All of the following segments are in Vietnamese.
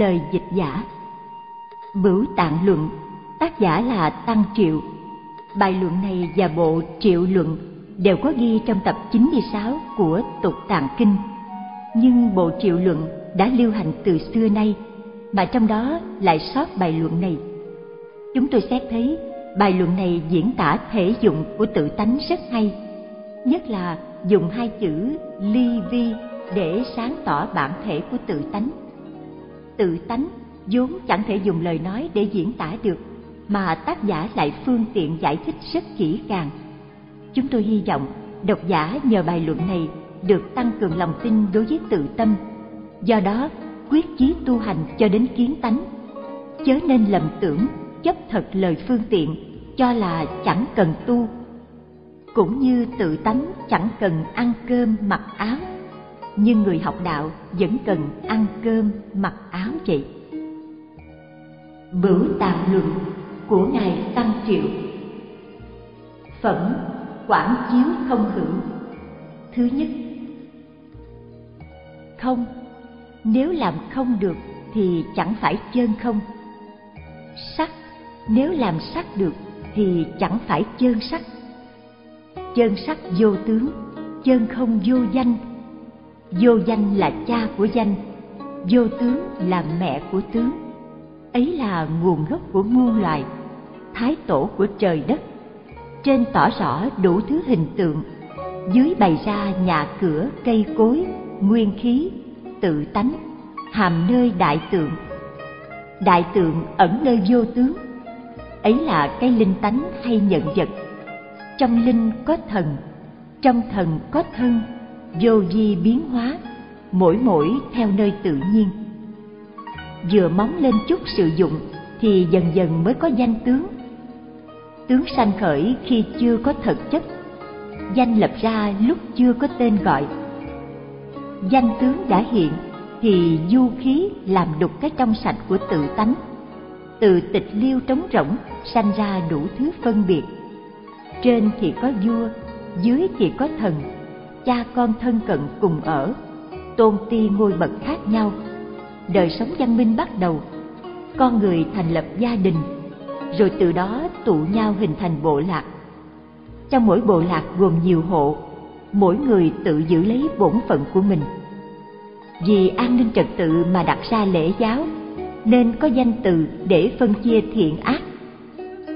Lời dịch giả. Bửu Tạng Luận, Tác giả là Tăng Triệu. Bài luận này và bộ Triệu Luận đều có ghi trong tập 96 của Tục Tạng Kinh. Nhưng bộ Triệu Luận đã lưu hành từ xưa nay, mà trong đó lại sót bài luận này. Chúng tôi xét thấy bài luận này diễn tả thể dụng của tự tánh rất hay, nhất là dùng hai chữ ly vi để sáng tỏ bản thể của tự tánh tự tánh, vốn chẳng thể dùng lời nói để diễn tả được, mà tác giả lại phương tiện giải thích rất kỹ càng. Chúng tôi hy vọng độc giả nhờ bài luận này được tăng cường lòng tin đối với tự tâm. Do đó, quyết chí tu hành cho đến kiến tánh, chớ nên lầm tưởng chấp thật lời phương tiện cho là chẳng cần tu. Cũng như tự tánh chẳng cần ăn cơm mặc áo nhưng người học đạo vẫn cần ăn cơm mặc áo vậy bửu tạm luận của ngài tăng triệu. Phẩm quảng chiếu không hữu thứ nhất. Không. Nếu làm không được thì chẳng phải chân không. Sắc. Nếu làm sắc được thì chẳng phải chân sắc. Chân sắc vô tướng chân không vô danh vô danh là cha của danh, vô tướng là mẹ của tướng. Ấy là nguồn gốc của muôn loài, thái tổ của trời đất. Trên tỏ rõ đủ thứ hình tượng, dưới bày ra nhà cửa, cây cối, nguyên khí, tự tánh, hàm nơi đại tượng. Đại tượng ẩn nơi vô tướng, ấy là cái linh tánh hay nhận vật. Trong linh có thần, trong thần có thân vô di biến hóa, mỗi mỗi theo nơi tự nhiên. Vừa móng lên chút sử dụng thì dần dần mới có danh tướng. Tướng sanh khởi khi chưa có thực chất, danh lập ra lúc chưa có tên gọi. Danh tướng đã hiện thì du khí làm đục cái trong sạch của tự tánh. Từ tịch liêu trống rỗng sanh ra đủ thứ phân biệt. Trên thì có vua, dưới thì có thần cha con thân cận cùng ở, tôn ti ngôi bậc khác nhau. Đời sống văn minh bắt đầu, con người thành lập gia đình, rồi từ đó tụ nhau hình thành bộ lạc. Trong mỗi bộ lạc gồm nhiều hộ, mỗi người tự giữ lấy bổn phận của mình. Vì an ninh trật tự mà đặt ra lễ giáo, nên có danh từ để phân chia thiện ác.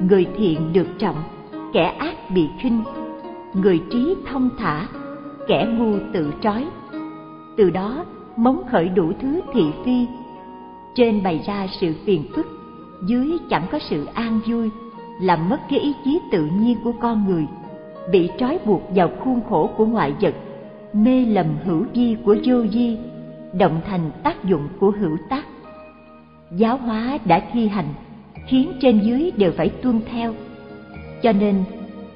Người thiện được trọng, kẻ ác bị khinh. Người trí thông thả kẻ ngu tự trói. Từ đó móng khởi đủ thứ thị phi. Trên bày ra sự phiền phức, dưới chẳng có sự an vui, làm mất cái ý chí tự nhiên của con người, bị trói buộc vào khuôn khổ của ngoại vật, mê lầm hữu di của vô di động thành tác dụng của hữu tác. Giáo hóa đã thi hành, khiến trên dưới đều phải tuân theo. Cho nên,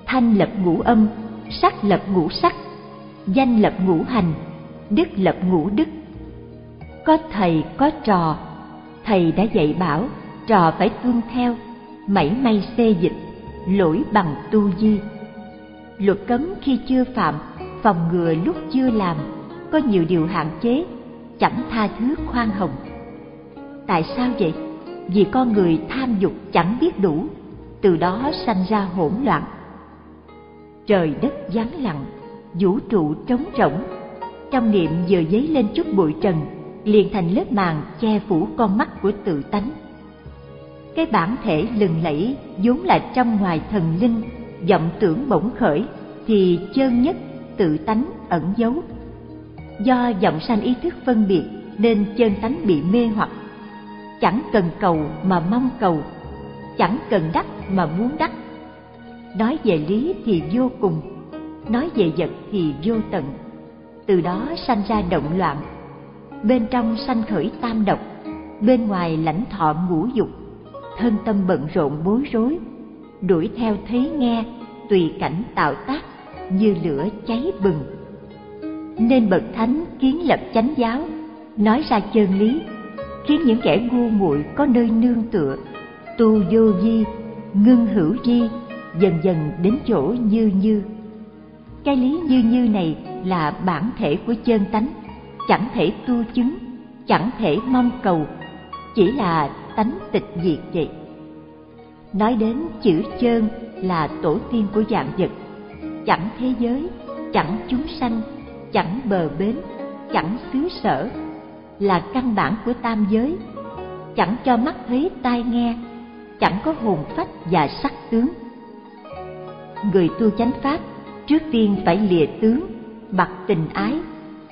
thanh lập ngũ âm, sắc lập ngũ sắc danh lập ngũ hành, đức lập ngũ đức. Có thầy, có trò, thầy đã dạy bảo, trò phải tuân theo, mảy may xê dịch, lỗi bằng tu di. Luật cấm khi chưa phạm, phòng ngừa lúc chưa làm, có nhiều điều hạn chế, chẳng tha thứ khoan hồng. Tại sao vậy? Vì con người tham dục chẳng biết đủ, từ đó sanh ra hỗn loạn. Trời đất vắng lặng vũ trụ trống rỗng. Trong niệm vừa dấy lên chút bụi trần, liền thành lớp màn che phủ con mắt của tự tánh. Cái bản thể lừng lẫy vốn là trong ngoài thần linh, vọng tưởng bỗng khởi thì chân nhất tự tánh ẩn giấu. Do vọng sanh ý thức phân biệt nên chân tánh bị mê hoặc. Chẳng cần cầu mà mong cầu, chẳng cần đắc mà muốn đắc. Nói về lý thì vô cùng nói về vật thì vô tận. Từ đó sanh ra động loạn. Bên trong sanh khởi tam độc, bên ngoài lãnh thọ ngũ dục. Thân tâm bận rộn bối rối, đuổi theo thấy nghe, tùy cảnh tạo tác, như lửa cháy bừng. Nên bậc thánh kiến lập chánh giáo, nói ra chân lý, khiến những kẻ ngu muội có nơi nương tựa. Tu vô di ngưng hữu di dần dần đến chỗ như như cái lý như như này là bản thể của chân tánh, chẳng thể tu chứng, chẳng thể mong cầu, chỉ là tánh tịch diệt vậy. Nói đến chữ chân là tổ tiên của dạng vật, chẳng thế giới, chẳng chúng sanh, chẳng bờ bến, chẳng xứ sở, là căn bản của tam giới, chẳng cho mắt thấy tai nghe, chẳng có hồn phách và sắc tướng. Người tu chánh pháp trước tiên phải lìa tướng, mặc tình ái,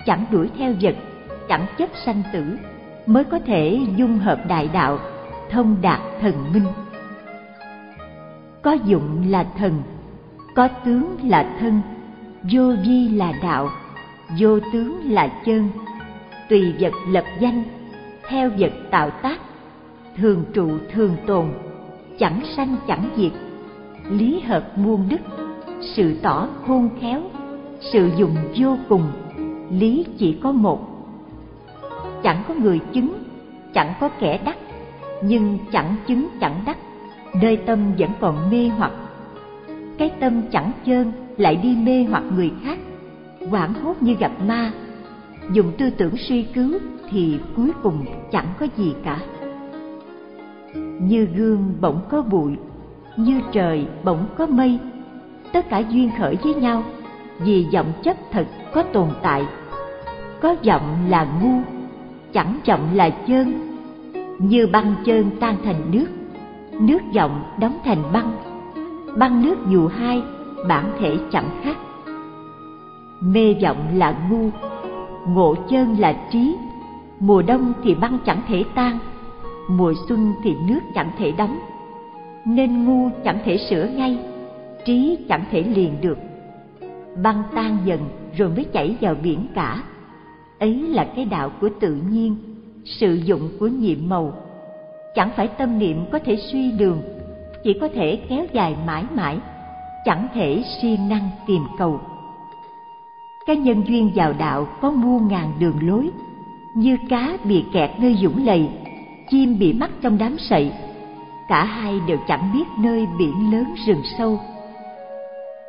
chẳng đuổi theo vật, chẳng chấp sanh tử, mới có thể dung hợp đại đạo, thông đạt thần minh. Có dụng là thần, có tướng là thân, vô vi là đạo, vô tướng là chân. Tùy vật lập danh, theo vật tạo tác, thường trụ thường tồn, chẳng sanh chẳng diệt, lý hợp muôn đức sự tỏ khôn khéo, sự dùng vô cùng. Lý chỉ có một. Chẳng có người chứng, chẳng có kẻ đắc. Nhưng chẳng chứng, chẳng đắc. Nơi tâm vẫn còn mê hoặc. Cái tâm chẳng chơn, lại đi mê hoặc người khác. Hoảng hốt như gặp ma. Dùng tư tưởng suy cứu thì cuối cùng chẳng có gì cả. Như gương bỗng có bụi, như trời bỗng có mây tất cả duyên khởi với nhau, vì vọng chấp thật có tồn tại. Có vọng là ngu, chẳng vọng là chơn. Như băng chơn tan thành nước nước vọng đóng thành băng. Băng nước dù hai, bản thể chẳng khác. Mê vọng là ngu, ngộ chân là trí. Mùa đông thì băng chẳng thể tan, mùa xuân thì nước chẳng thể đóng. Nên ngu chẳng thể sửa ngay trí chẳng thể liền được. Băng tan dần rồi mới chảy vào biển cả. Ấy là cái đạo của tự nhiên, sự dụng của nhiệm màu. Chẳng phải tâm niệm có thể suy đường, chỉ có thể kéo dài mãi mãi, chẳng thể siêng năng tìm cầu. Cái nhân duyên vào đạo có muôn ngàn đường lối, như cá bị kẹt nơi dũng lầy, chim bị mắc trong đám sậy. Cả hai đều chẳng biết nơi biển lớn rừng sâu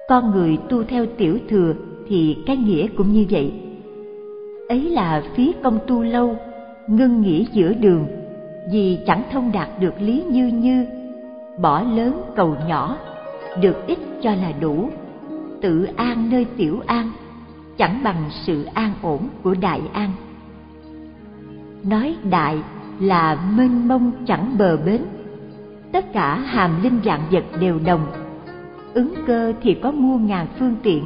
con người tu theo tiểu thừa thì cái nghĩa cũng như vậy. Ấy là phí công tu lâu, ngưng nghĩa giữa đường, vì chẳng thông đạt được lý như như, bỏ lớn cầu nhỏ, được ít cho là đủ, tự an nơi tiểu an, chẳng bằng sự an ổn của đại an. Nói đại là mênh mông chẳng bờ bến, tất cả hàm linh dạng vật đều đồng ứng cơ thì có muôn ngàn phương tiện.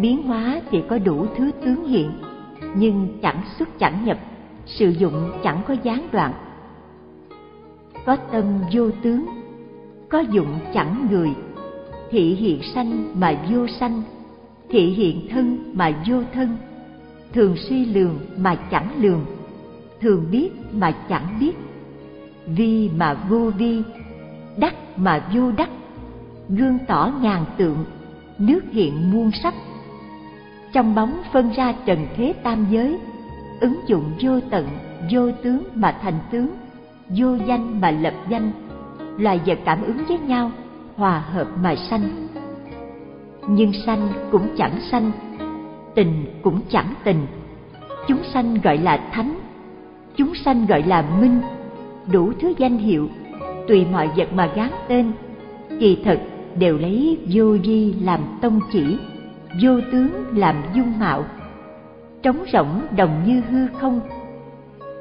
Biến hóa thì có đủ thứ tướng hiện, nhưng chẳng xuất chẳng nhập, sử dụng chẳng có gián đoạn. Có tâm vô tướng, có dụng chẳng người, thị hiện sanh mà vô sanh, thị hiện thân mà vô thân, thường suy lường mà chẳng lường, thường biết mà chẳng biết, vi mà vô vi, đắc mà vô đắc gương tỏ ngàn tượng, nước hiện muôn sắc. Trong bóng phân ra trần thế tam giới, ứng dụng vô tận, vô tướng mà thành tướng, vô danh mà lập danh. Loài vật cảm ứng với nhau, hòa hợp mà sanh. Nhưng sanh cũng chẳng sanh, tình cũng chẳng tình. Chúng sanh gọi là thánh, chúng sanh gọi là minh. Đủ thứ danh hiệu, tùy mọi vật mà gán tên, kỳ thực đều lấy vô vi làm tông chỉ, vô tướng làm dung mạo. Trống rỗng đồng như hư không.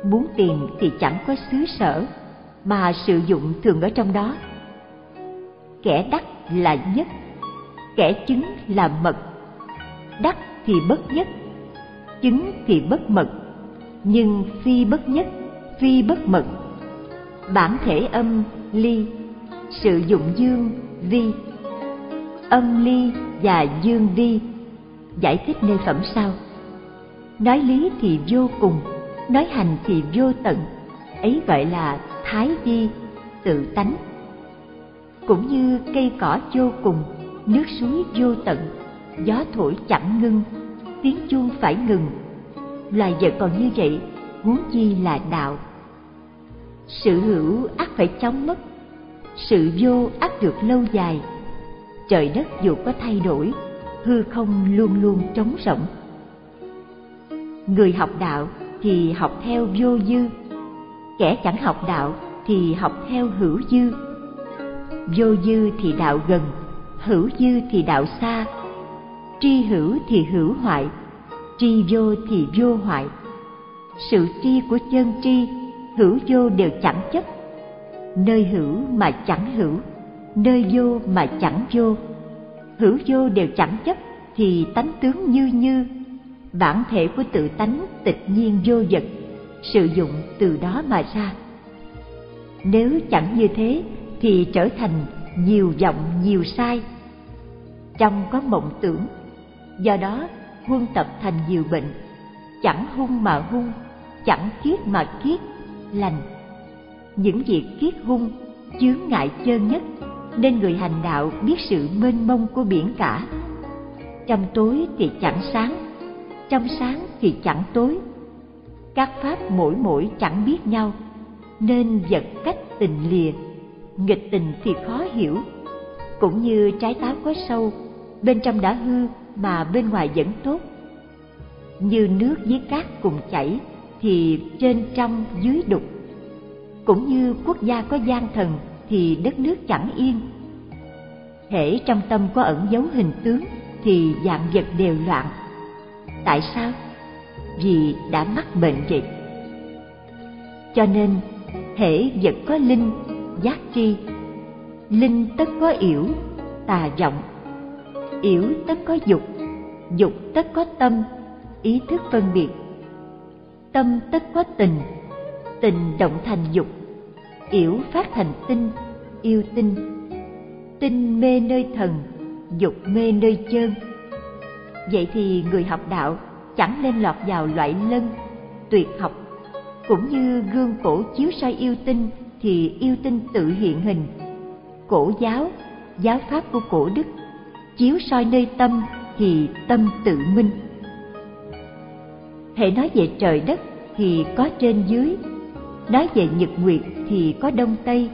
Muốn tìm thì chẳng có xứ sở, mà sử dụng thường ở trong đó. Kẻ đắc là nhất, kẻ chứng là mật. Đắc thì bất nhất, chứng thì bất mật. Nhưng phi bất nhất, phi bất mật. Bản thể âm ly sự dụng dương, vi. Âm ly và dương vi. Giải thích nơi phẩm sau nói lý thì vô cùng, nói hành thì vô tận. Ấy gọi là thái vi, tự tánh. Cũng như cây cỏ vô cùng, nước suối vô tận, gió thổi chẳng ngưng, tiếng chuông phải ngừng. Loài vật còn như vậy, huống chi là đạo. Sự hữu ắt phải chóng mất sự vô ắt được lâu dài. Trời đất dù có thay đổi, hư không luôn luôn trống rỗng. Người học đạo thì học theo vô dư, kẻ chẳng học đạo thì học theo hữu dư. Vô dư thì đạo gần, hữu dư thì đạo xa. Tri hữu thì hữu hoại, tri vô thì vô hoại. Sự tri của chân tri, hữu vô đều chẳng chấp nơi hữu mà chẳng hữu, nơi vô mà chẳng vô. Hữu vô đều chẳng chấp thì tánh tướng như như. Bản thể của tự tánh tịch nhiên vô vật, sử dụng từ đó mà ra. Nếu chẳng như thế thì trở thành nhiều vọng nhiều sai. Trong có mộng tưởng, do đó huân tập thành nhiều bệnh, chẳng hung mà hung, chẳng kiết mà kiết lành những việc kiết hung, chướng ngại chơn nhất, nên người hành đạo biết sự mênh mông của biển cả. Trong tối thì chẳng sáng, trong sáng thì chẳng tối. Các pháp mỗi mỗi chẳng biết nhau, nên vật cách tình lìa, nghịch tình thì khó hiểu. Cũng như trái táo có sâu, bên trong đã hư mà bên ngoài vẫn tốt. Như nước với cát cùng chảy thì trên trong dưới đục cũng như quốc gia có gian thần thì đất nước chẳng yên. Thể trong tâm có ẩn dấu hình tướng thì dạng vật đều loạn. Tại sao? Vì đã mắc bệnh vậy. Cho nên, thể vật có linh, giác tri. Linh tất có yểu, tà vọng. Yểu tất có dục dục tất có tâm, ý thức phân biệt. Tâm tất có tình tình động thành dục, yểu phát thành tinh, yêu tinh. Tinh mê nơi thần, dục mê nơi chơn. Vậy thì người học đạo chẳng nên lọt vào loại lân tuyệt học. Cũng như gương cổ chiếu soi yêu tinh thì yêu tinh tự hiện hình. Cổ giáo giáo pháp của cổ đức, chiếu soi nơi tâm thì tâm tự minh. Hệ nói về trời đất thì có trên dưới nói về nhật nguyệt thì có đông tây,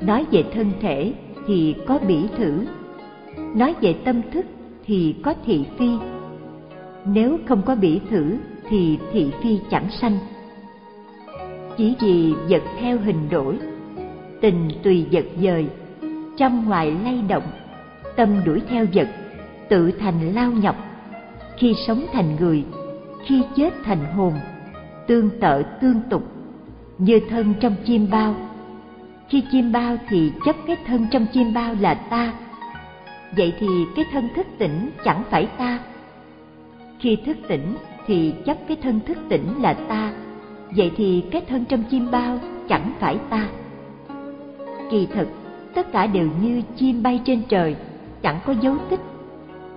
nói về thân thể thì có bỉ thử, nói về tâm thức thì có thị phi. Nếu không có bỉ thử thì thị phi chẳng sanh. Chỉ vì vật theo hình đổi, tình tùy vật dời, trong ngoài lay động, tâm đuổi theo vật, tự thành lao nhọc. Khi sống thành người, khi chết thành hồn, tương tự tương tục như thân trong chim bao. Khi chim bao thì chấp cái thân trong chim bao là ta. Vậy thì cái thân thức tỉnh chẳng phải ta. Khi thức tỉnh thì chấp cái thân thức tỉnh là ta. Vậy thì cái thân trong chim bao chẳng phải ta. Kỳ thực, tất cả đều như chim bay trên trời, chẳng có dấu tích.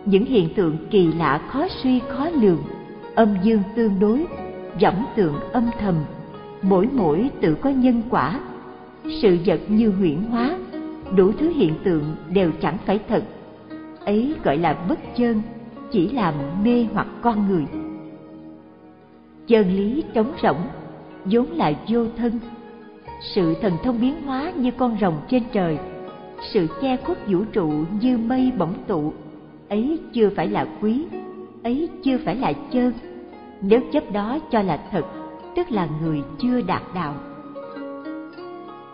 Những hiện tượng kỳ lạ khó suy khó lường, âm dương tương đối võng tượng âm thầm mỗi mỗi tự có nhân quả. Sự vật như huyễn hóa, đủ thứ hiện tượng đều chẳng phải thật. Ấy gọi là bất chân chỉ làm mê hoặc con người. Chân lý trống rỗng, vốn là vô thân. Sự thần thông biến hóa như con rồng trên trời. Sự che khuất vũ trụ như mây bỗng tụ. Ấy chưa phải là quý, ấy chưa phải là chân nếu chấp đó cho là thật tức là người chưa đạt đạo.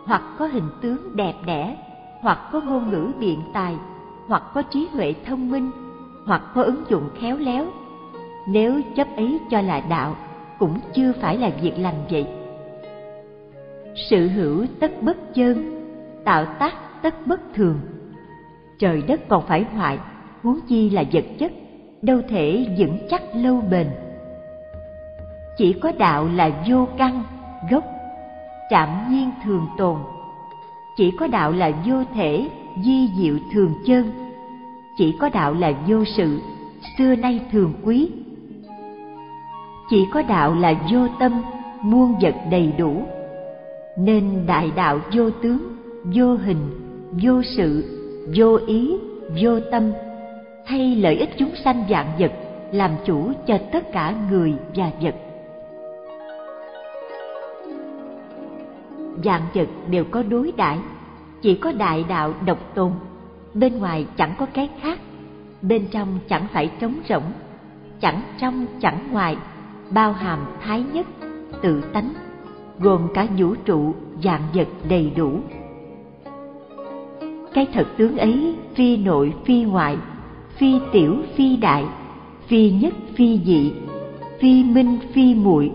Hoặc có hình tướng đẹp đẽ, hoặc có ngôn ngữ biện tài, hoặc có trí huệ thông minh, hoặc có ứng dụng khéo léo. Nếu chấp ấy cho là đạo, cũng chưa phải là việc lành vậy. Sự hữu tất bất chơn, tạo tác tất bất thường. Trời đất còn phải hoại, huống chi là vật chất, đâu thể vững chắc lâu bền chỉ có đạo là vô căn, gốc trạm nhiên thường tồn. Chỉ có đạo là vô thể, di diệu thường chân. Chỉ có đạo là vô sự, xưa nay thường quý. Chỉ có đạo là vô tâm, muôn vật đầy đủ. Nên đại đạo vô tướng, vô hình, vô sự, vô ý, vô tâm. Thay lợi ích chúng sanh vạn vật, làm chủ cho tất cả người và vật. Vạn vật đều có đối đãi, chỉ có đại đạo độc tôn. Bên ngoài chẳng có cái khác, bên trong chẳng phải trống rỗng, chẳng trong chẳng ngoài, bao hàm thái nhất, tự tánh, gồm cả vũ trụ dạng vật đầy đủ. Cái thật tướng ấy, phi nội, phi ngoại, phi tiểu, phi đại, phi nhất, phi dị, phi minh, phi muội,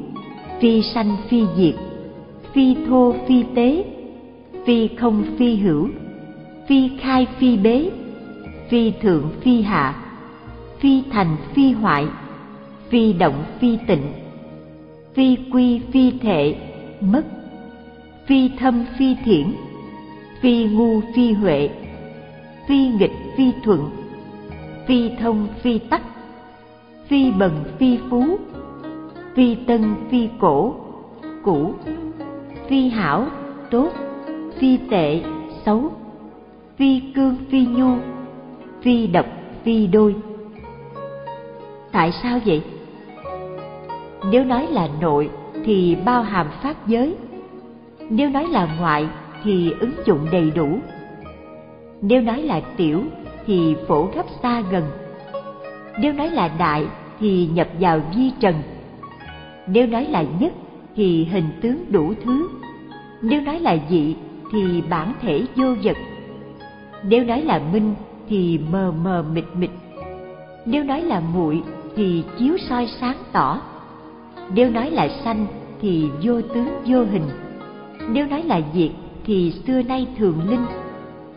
phi sanh, phi diệt phi thô phi tế, phi không phi hữu, phi khai phi bế, phi thượng phi hạ, phi thành phi hoại, phi động phi tịnh, phi quy phi thệ mất, phi thâm phi thiển, phi ngu phi huệ, phi nghịch phi thuận, phi thông phi tắc, phi bần phi phú, phi tân phi cổ, cũ phi hảo, tốt phi tệ, xấu phi cương phi nhu phi độc phi đôi. Tại sao vậy? Nếu nói là nội thì bao hàm pháp giới. Nếu nói là ngoại thì ứng dụng đầy đủ. Nếu nói là tiểu thì phổ gấp xa gần. Nếu nói là đại thì nhập vào vi trần. Nếu nói là nhất thì hình tướng đủ thứ. Nếu nói là dị, thì bản thể vô vật. Nếu nói là minh, thì mờ mờ mịt mịt. Nếu nói là muội, thì chiếu soi sáng tỏ. Nếu nói là sanh, thì vô tướng vô hình. Nếu nói là diệt, thì xưa nay thường linh.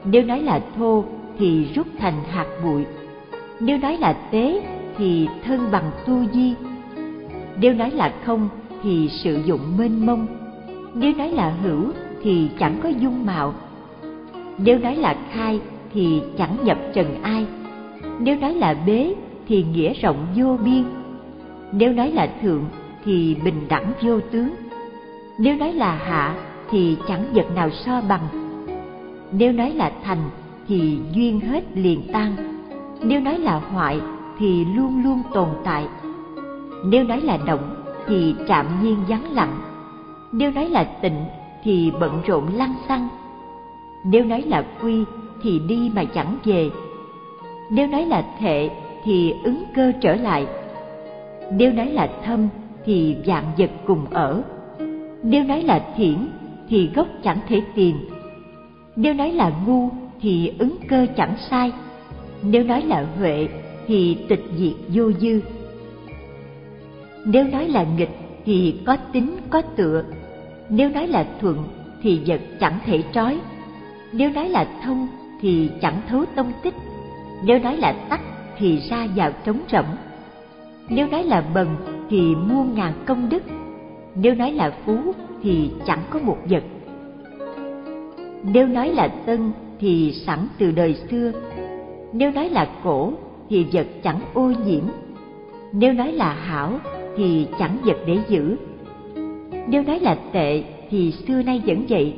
Nếu nói là thô, thì rút thành hạt bụi. Nếu nói là tế, thì thân bằng tu di. Nếu nói là không thì sử dụng mênh mông. Nếu nói là hữu thì chẳng có dung mạo. Nếu nói là khai thì chẳng nhập trần ai. Nếu nói là bế thì nghĩa rộng vô biên. Nếu nói là thượng thì bình đẳng vô tướng. Nếu nói là hạ thì chẳng vật nào so bằng. Nếu nói là thành thì duyên hết liền tan. Nếu nói là hoại thì luôn luôn tồn tại. Nếu nói là động thì trạm nhiên vắng lặng. Nếu nói là tịnh thì bận rộn lăng xăng. Nếu nói là quy thì đi mà chẳng về. Nếu nói là thệ thì ứng cơ trở lại. Nếu nói là thâm thì dạng vật cùng ở. Nếu nói là thiển thì gốc chẳng thể tìm. Nếu nói là ngu thì ứng cơ chẳng sai. Nếu nói là huệ thì tịch diệt vô dư nếu nói là nghịch thì có tính, có tựa. Nếu nói là thuận thì vật chẳng thể trói. Nếu nói là thông thì chẳng thấu tông tích. Nếu nói là tắc thì ra vào trống rỗng. Nếu nói là bần thì muôn ngàn công đức. Nếu nói là phú thì chẳng có một vật. Nếu nói là tân thì sẵn từ đời xưa. Nếu nói là cổ thì vật chẳng ô nhiễm. Nếu nói là hảo thì chẳng vật để giữ. Nếu nói là tệ thì xưa nay vẫn vậy.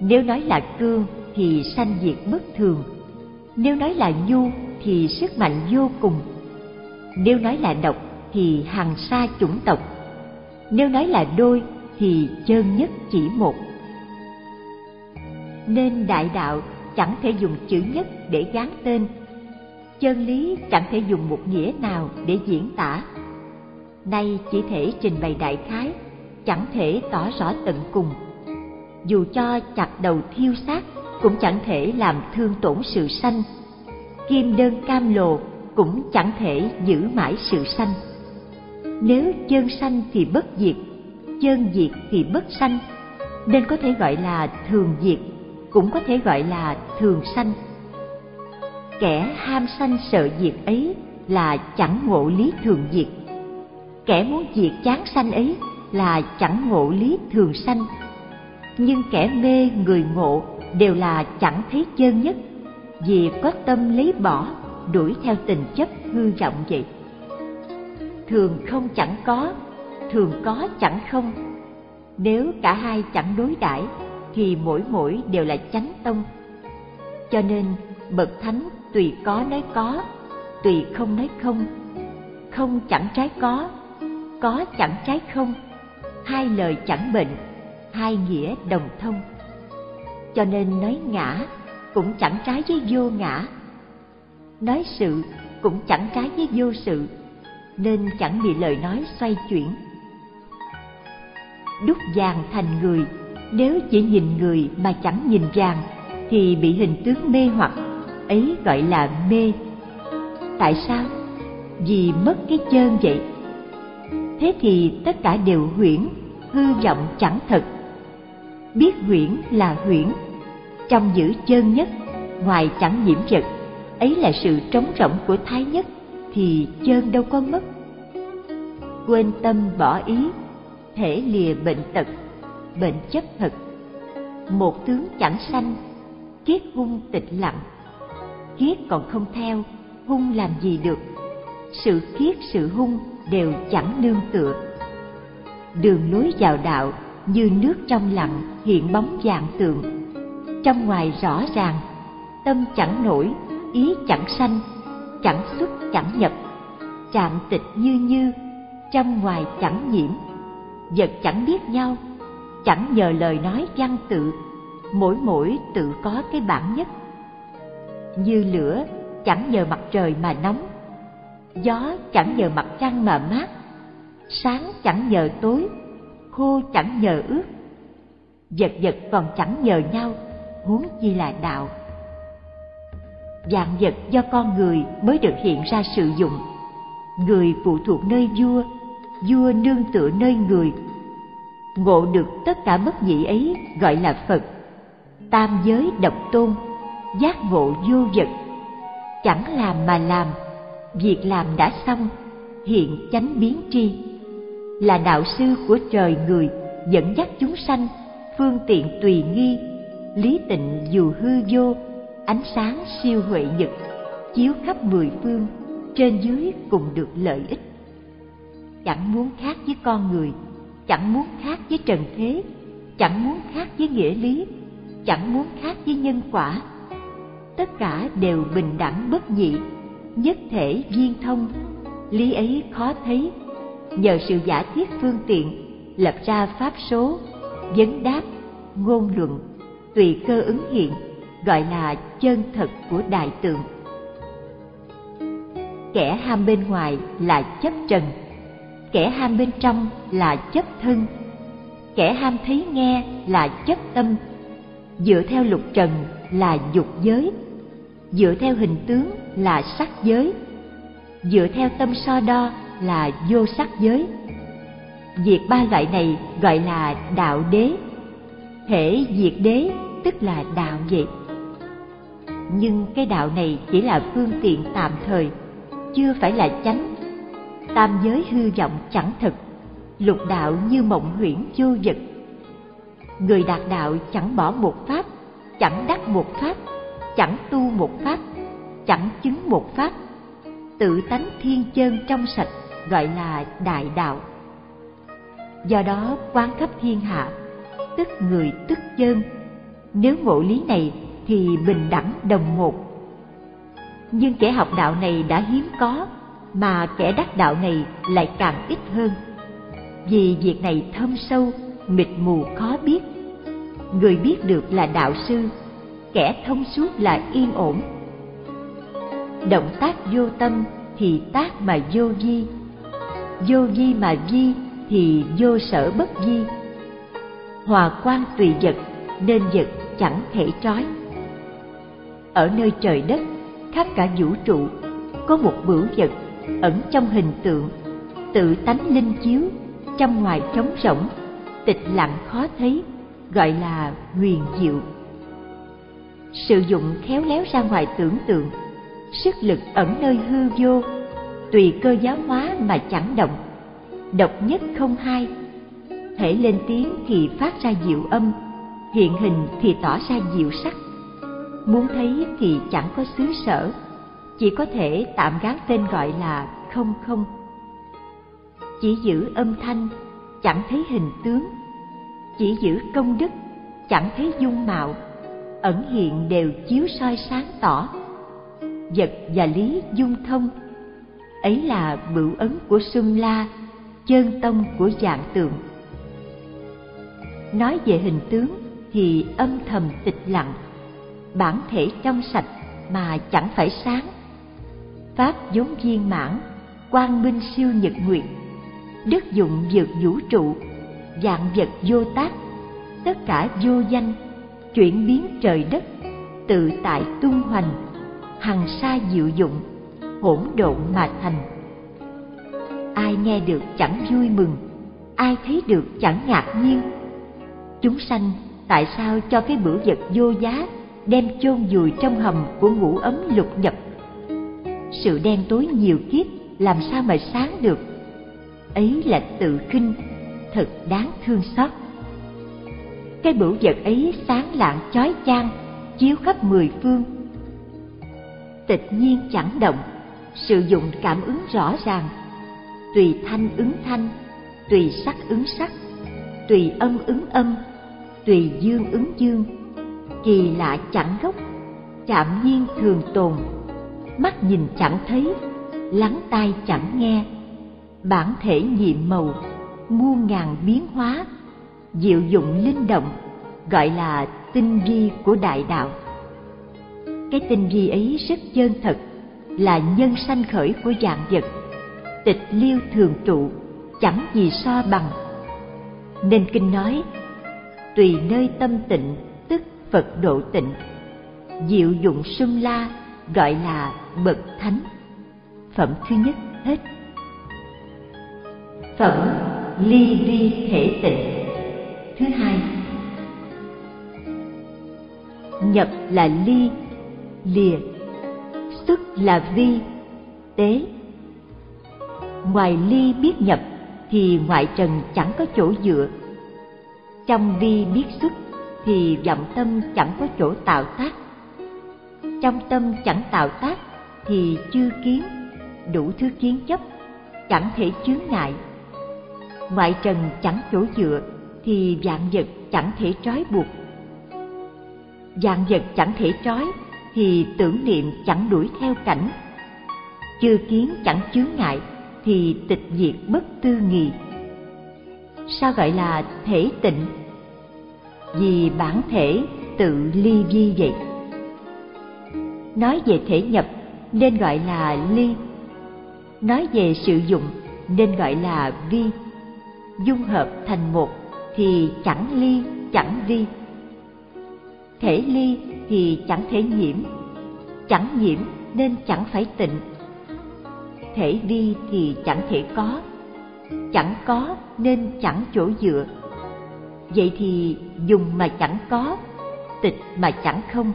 Nếu nói là cương thì sanh diệt bất thường. Nếu nói là nhu thì sức mạnh vô cùng. Nếu nói là độc thì hàng xa chủng tộc. Nếu nói là đôi thì chân nhất chỉ một. Nên đại đạo chẳng thể dùng chữ nhất để gán tên. Chân lý chẳng thể dùng một nghĩa nào để diễn tả nay chỉ thể trình bày đại khái, chẳng thể tỏ rõ tận cùng. Dù cho chặt đầu thiêu xác, cũng chẳng thể làm thương tổn sự sanh. Kim đơn cam lồ cũng chẳng thể giữ mãi sự sanh. Nếu chân sanh thì bất diệt chân diệt thì bất sanh. Nên có thể gọi là thường diệt, cũng có thể gọi là thường sanh. Kẻ ham sanh sợ diệt ấy là chẳng ngộ lý thường diệt kẻ muốn diệt chán sanh ấy là chẳng ngộ lý thường sanh. Nhưng kẻ mê người ngộ đều là chẳng thấy chân nhất, vì có tâm lấy bỏ, đuổi theo tình chấp hư vọng vậy. Thường không chẳng có, thường có chẳng không. Nếu cả hai chẳng đối đãi, thì mỗi mỗi đều là chánh tông. Cho nên, bậc thánh tùy có nói có, tùy không nói không. Không chẳng trái có có chẳng trái không? Hai lời chẳng bệnh, hai nghĩa đồng thông. Cho nên nói ngã cũng chẳng trái với vô ngã. Nói sự cũng chẳng trái với vô sự, nên chẳng bị lời nói xoay chuyển. Đúc vàng thành người, nếu chỉ nhìn người mà chẳng nhìn vàng, thì bị hình tướng mê hoặc, ấy gọi là mê. Tại sao? Vì mất cái chân vậy thế thì tất cả đều huyễn, hư vọng chẳng thật. Biết huyễn là huyễn, trong giữ chân nhất, ngoài chẳng nhiễm vật. Ấy là sự trống rỗng của thái nhất, thì chân đâu có mất. Quên tâm bỏ ý, thể lìa bệnh tật, bệnh chấp thật. Một tướng chẳng sanh, kiết hung tịch lặng. Kiết còn không theo, hung làm gì được? Sự kiết sự hung đều chẳng nương tựa. Đường lối vào đạo như nước trong lặng hiện bóng dạng tượng trong ngoài rõ ràng, tâm chẳng nổi, ý chẳng sanh, chẳng xuất, chẳng nhập. Trạng tịch như như, trong ngoài chẳng nhiễm. Vật chẳng biết nhau, chẳng nhờ lời nói văn tự. Mỗi mỗi tự có cái bản nhất. Như lửa chẳng nhờ mặt trời mà nóng gió chẳng nhờ mặt trăng mà mát, sáng chẳng nhờ tối, khô chẳng nhờ ướt. Vật vật còn chẳng nhờ nhau, huống chi là đạo. Vạn vật do con người mới được hiện ra sử dụng. Người phụ thuộc nơi vua vua nương tựa nơi người. Ngộ được tất cả bất nhị ấy gọi là phật. Tam giới độc tôn, giác ngộ vô vật, chẳng làm mà làm việc làm đã xong, hiện chánh biến tri. Là đạo sư của trời người, dẫn dắt chúng sanh, phương tiện tùy nghi, lý tịnh dù hư vô, ánh sáng siêu huệ nhật, chiếu khắp mười phương, trên dưới cùng được lợi ích. Chẳng muốn khác với con người, chẳng muốn khác với trần thế, chẳng muốn khác với nghĩa lý, chẳng muốn khác với nhân quả. Tất cả đều bình đẳng bất nhị nhất thể viên thông. Lý ấy khó thấy. Nhờ sự giả thiết phương tiện, lập ra pháp số, vấn đáp, ngôn luận, tùy cơ ứng hiện, gọi là chân thật của đại tượng. Kẻ ham bên ngoài là chấp trần, kẻ ham bên trong là chấp thân, kẻ ham thấy nghe là chấp tâm, dựa theo lục trần là dục giới dựa theo hình tướng là sắc giới. Dựa theo tâm so đo là vô sắc giới. Diệt ba loại này gọi là đạo đế. Thể diệt đế tức là đạo vậy. Nhưng cái đạo này chỉ là phương tiện tạm thời, chưa phải là chánh. Tam giới hư vọng chẳng thực, lục đạo như mộng huyễn vô vật. Người đạt đạo chẳng bỏ một pháp, chẳng đắc một pháp chẳng tu một pháp, chẳng chứng một pháp. Tự tánh thiên chân trong sạch, gọi là đại đạo. Do đó, quán khắp thiên hạ, tức người tức chân. Nếu ngộ lý này thì bình đẳng đồng một. Nhưng kẻ học đạo này đã hiếm có, mà kẻ đắc đạo này lại càng ít hơn. Vì việc này thâm sâu, mịt mù khó biết. Người biết được là đạo sư kẻ thông suốt là yên ổn. Động tác vô tâm thì tác mà vô di, vô di mà di thì vô sở bất di. hòa quan tùy vật nên vật chẳng thể trói. Ở nơi trời đất khắp cả vũ trụ có một bửu vật ẩn trong hình tượng tự tánh linh chiếu trong ngoài trống rỗng tịch lặng khó thấy gọi là huyền diệu sử dụng khéo léo ra ngoài tưởng tượng. Sức lực ẩn nơi hư vô, tùy cơ giáo hóa mà chẳng động. Độc nhất không hai, thể lên tiếng thì phát ra diệu âm, hiện hình thì tỏ ra diệu sắc. Muốn thấy thì chẳng có xứ sở, chỉ có thể tạm gán tên gọi là không không. Chỉ giữ âm thanh, chẳng thấy hình tướng. Chỉ giữ công đức, chẳng thấy dung mạo ẩn hiện đều chiếu soi sáng tỏ. Vật và lý dung thông, ấy là bửu ấn của sum la, chân tông của dạng tượng. Nói về hình tướng thì âm thầm tịch lặng, bản thể trong sạch mà chẳng phải sáng. Pháp vốn viên mãn, quang minh siêu nhật nguyện đức dụng vượt vũ trụ, dạng vật vô tác, tất cả vô danh chuyển biến trời đất, tự tại tung hoành, hằng sa diệu dụng, hỗn độn mà thành. Ai nghe được chẳng vui mừng, ai thấy được chẳng ngạc nhiên. Chúng sanh tại sao cho cái bữa vật vô giá đem chôn vùi trong hầm của ngũ ấm lục nhập? Sự đen tối nhiều kiếp làm sao mà sáng được? Ấy là tự khinh, thật đáng thương xót cái bửu vật ấy sáng lạng chói chang, chiếu khắp mười phương. Tịch nhiên chẳng động, sử dụng cảm ứng rõ ràng. Tùy thanh ứng thanh, tùy sắc ứng sắc, tùy âm ứng âm, tùy dương ứng dương. Kỳ lạ chẳng gốc, chạm nhiên thường tồn. Mắt nhìn chẳng thấy, lắng tai chẳng nghe. Bản thể nhiệm màu, muôn ngàn biến hóa diệu dụng linh động, gọi là tinh vi của đại đạo. Cái tinh vi ấy rất chân thật, là nhân sanh khởi của dạng vật, tịch liêu thường trụ, chẳng gì so bằng. Nên kinh nói, tùy nơi tâm tịnh, tức phật độ tịnh, diệu dụng sung la gọi là bậc thánh. Phẩm thứ nhất hết. Phẩm ly vi thể tịnh thứ hai, nhập là ly, lìa xuất là vi, tế. Ngoài ly biết nhập thì ngoại trần chẳng có chỗ dựa. Trong vi biết xuất thì vọng tâm chẳng có chỗ tạo tác. Trong tâm chẳng tạo tác thì chư kiến, đủ thứ kiến chấp, chẳng thể chướng ngại. Ngoại trần chẳng chỗ dựa thì dạng vật chẳng thể trói buộc. Dạng vật chẳng thể trói thì tưởng niệm chẳng đuổi theo cảnh. Chư kiến chẳng chướng ngại thì tịch diệt bất tư nghị sao gọi là thể tịnh? Vì bản thể tự ly vi vậy. Nói về thể nhập, nên gọi là ly. Nói về sự dụng, nên gọi là vi, dung hợp thành một thì chẳng ly, chẳng vi. Thể ly thì chẳng thể nhiễm, chẳng nhiễm nên chẳng phải tịnh. Thể vi thì chẳng thể có, chẳng có nên chẳng chỗ dựa. Vậy thì dùng mà chẳng có, tịch mà chẳng không.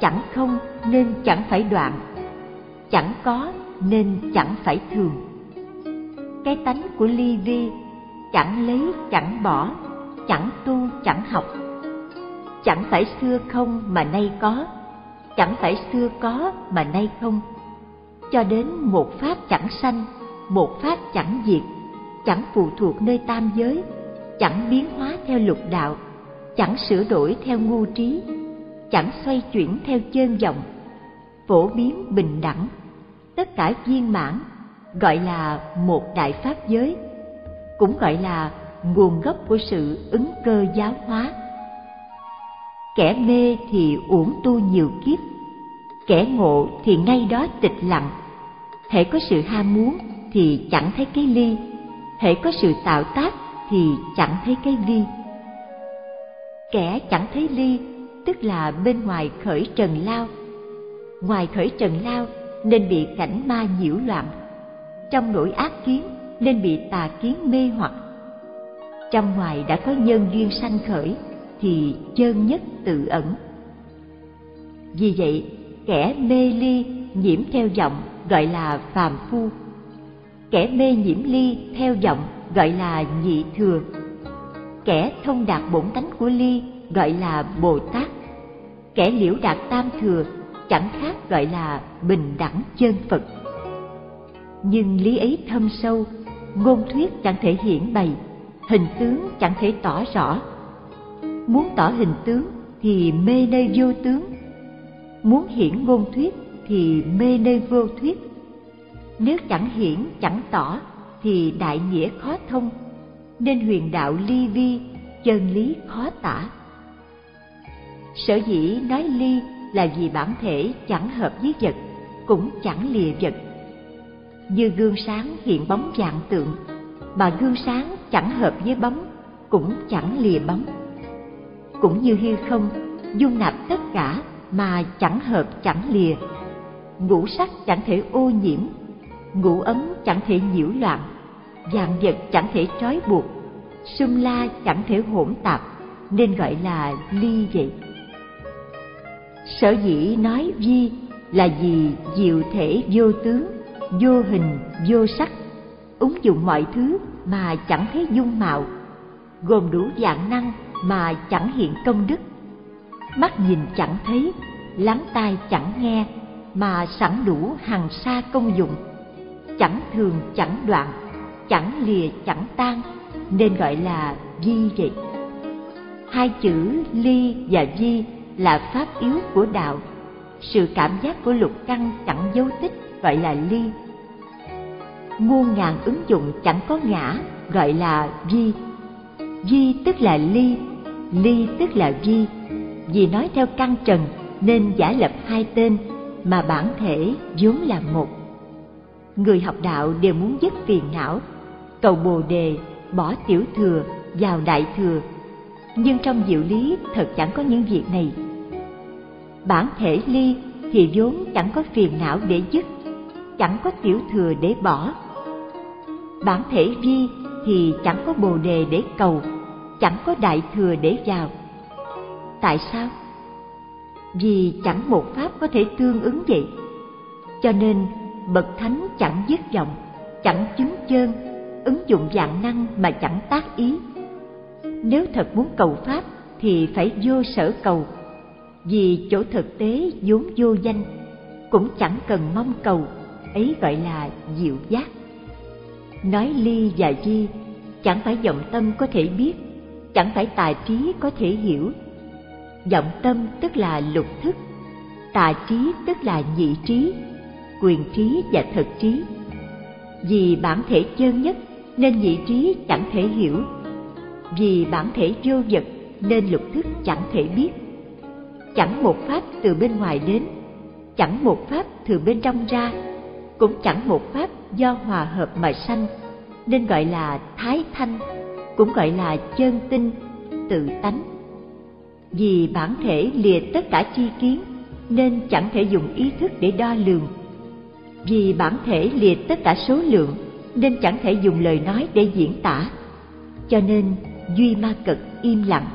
Chẳng không nên chẳng phải đoạn, chẳng có nên chẳng phải thường. Cái tánh của ly vi chẳng lấy, chẳng bỏ, chẳng tu, chẳng học. Chẳng phải xưa không mà nay có, chẳng phải xưa có mà nay không. Cho đến một pháp chẳng sanh, một pháp chẳng diệt, chẳng phụ thuộc nơi tam giới, chẳng biến hóa theo lục đạo, chẳng sửa đổi theo ngu trí, chẳng xoay chuyển theo chơn vọng. Phổ biến bình đẳng, tất cả viên mãn, gọi là một đại pháp giới cũng gọi là nguồn gốc của sự ứng cơ giáo hóa. Kẻ mê thì uổng tu nhiều kiếp, kẻ ngộ thì ngay đó tịch lặng. Hễ có sự ham muốn thì chẳng thấy cái ly hễ có sự tạo tác thì chẳng thấy cái ly. kẻ chẳng thấy ly, tức là bên ngoài khởi trần lao. Ngoài khởi trần lao, nên bị cảnh ma nhiễu loạn. Trong nỗi ác kiến nên bị tà kiến mê hoặc. Trong ngoài đã có nhân duyên sanh khởi, thì chân nhất tự ẩn. Vì vậy, kẻ mê ly nhiễm theo giọng gọi là phàm phu. Kẻ mê nhiễm ly theo giọng gọi là nhị thừa. Kẻ thông đạt bổn tánh của ly gọi là bồ tát. Kẻ liễu đạt tam thừa chẳng khác gọi là bình đẳng chân phật. Nhưng lý ấy thâm sâu ngôn thuyết chẳng thể hiển bày, hình tướng chẳng thể tỏ rõ. Muốn tỏ hình tướng thì mê nơi vô tướng. Muốn hiển ngôn thuyết thì mê nơi vô thuyết. Nếu chẳng hiển, chẳng tỏ thì đại nghĩa khó thông, nên huyền đạo ly vi, chân lý khó tả. Sở dĩ nói ly là vì bản thể chẳng hợp với vật, cũng chẳng lìa vật như gương sáng hiện bóng dạng tượng, mà gương sáng chẳng hợp với bóng, cũng chẳng lìa bóng. Cũng như hư không, dung nạp tất cả mà chẳng hợp chẳng lìa. Ngũ sắc chẳng thể ô nhiễm, ngũ ấm chẳng thể nhiễu loạn dạng vật chẳng thể trói buộc, sum la chẳng thể hỗn tạp, nên gọi là ly vậy sở dĩ nói vi là vì diệu thể vô tướng vô hình, vô sắc, ứng dụng mọi thứ mà chẳng thấy dung mạo, gồm đủ dạng năng mà chẳng hiện công đức. Mắt nhìn chẳng thấy, lắng tai chẳng nghe, mà sẵn đủ hàng xa công dụng. Chẳng thường, chẳng đoạn, chẳng lìa, chẳng tan, nên gọi là di vậy. Hai chữ ly và di là pháp yếu của đạo. Sự cảm giác của lục căn chẳng dấu tích gọi là ly. Muôn ngàn ứng dụng chẳng có ngã, gọi là di di tức là ly ly tức là vi vì nói theo căn trần nên giả lập hai tên mà bản thể vốn là một. Người học đạo đều muốn dứt phiền não, cầu bồ đề, bỏ tiểu thừa, vào đại thừa. Nhưng trong diệu lý thật chẳng có những việc này. Bản thể ly thì vốn chẳng có phiền não để dứt chẳng có tiểu thừa để bỏ. Bản thể vi thì chẳng có bồ đề để cầu, chẳng có đại thừa để vào. Tại sao? Vì chẳng một pháp có thể tương ứng vậy. Cho nên, bậc thánh chẳng dứt vọng chẳng chứng chân ứng dụng dạng năng mà chẳng tác ý. Nếu thật muốn cầu pháp thì phải vô sở cầu. Vì chỗ thực tế vốn vô danh, cũng chẳng cần mong cầu ấy gọi là diệu giác. Nói ly và di, chẳng phải vọng tâm có thể biết, chẳng phải tài trí có thể hiểu. Vọng tâm tức là lục thức, tà trí tức là nhị trí, quyền trí và thực trí. Vì bản thể chân nhất nên nhị trí chẳng thể hiểu. Vì bản thể vô vật nên lục thức chẳng thể biết. Chẳng một pháp từ bên ngoài đến, chẳng một pháp từ bên trong ra cũng chẳng một pháp do hòa hợp mà sanh, nên gọi là thái thanh, cũng gọi là chân tinh, tự tánh. Vì bản thể lìa tất cả chi kiến, nên chẳng thể dùng ý thức để đo lường. Vì bản thể lìa tất cả số lượng, nên chẳng thể dùng lời nói để diễn tả. Cho nên, duy ma cực im lặng,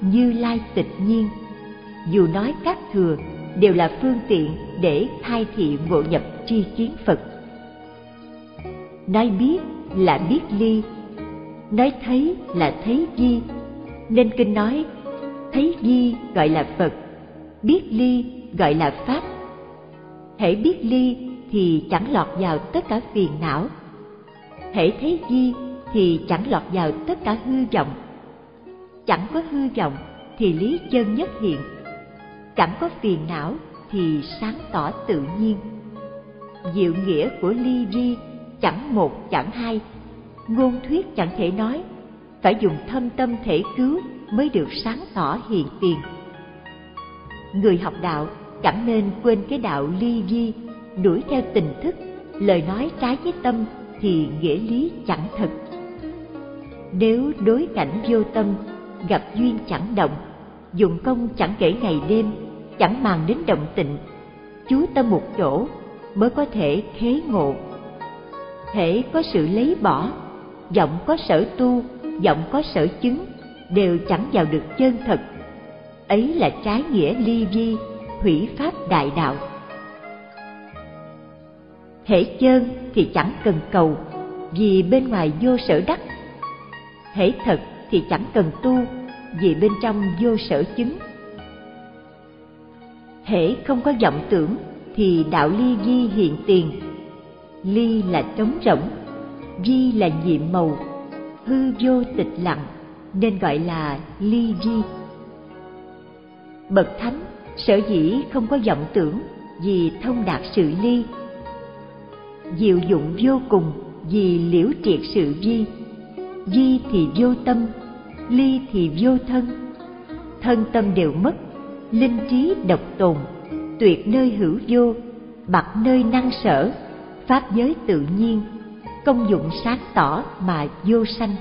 như lai tịch nhiên. Dù nói các thừa đều là phương tiện để thay thị ngộ nhập tri kiến phật. Nói biết là biết ly, nói thấy là thấy di nên kinh nói, thấy di gọi là phật, biết ly gọi là pháp. Thể biết ly thì chẳng lọt vào tất cả phiền não. Thể thấy di thì chẳng lọt vào tất cả hư vọng. Chẳng có hư vọng thì lý chân nhất hiện. Chẳng có phiền não thì sáng tỏ tự nhiên. Diệu nghĩa của ly di chẳng một, chẳng hai. Ngôn thuyết chẳng thể nói, phải dùng thâm tâm thể cứu mới được sáng tỏ hiện tiền. Người học đạo chẳng nên quên cái đạo ly di đuổi theo tình thức, lời nói trái với tâm thì nghĩa lý chẳng thật. Nếu đối cảnh vô tâm, gặp duyên chẳng động, dùng công chẳng kể ngày đêm chẳng màng đến động tịnh. Chú tâm một chỗ mới có thể khế ngộ. Thể có sự lấy bỏ, giọng có sở tu, giọng có sở chứng đều chẳng vào được chân thật. Ấy là trái nghĩa ly vi, hủy pháp đại đạo. Thể chân thì chẳng cần cầu, vì bên ngoài vô sở đắc. Thể thật thì chẳng cần tu, vì bên trong vô sở chứng thể không có vọng tưởng thì đạo ly di hiện tiền. Ly là trống rỗng di là nhiệm màu, hư vô tịch lặng, nên gọi là ly di bậc thánh, sở dĩ không có vọng tưởng vì thông đạt sự ly. Diệu dụng vô cùng vì liễu triệt sự di di thì vô tâm, ly thì vô thân thân tâm đều mất linh trí độc tồn, tuyệt nơi hữu vô, bậc nơi năng sở, pháp giới tự nhiên, công dụng sáng tỏ mà vô sanh.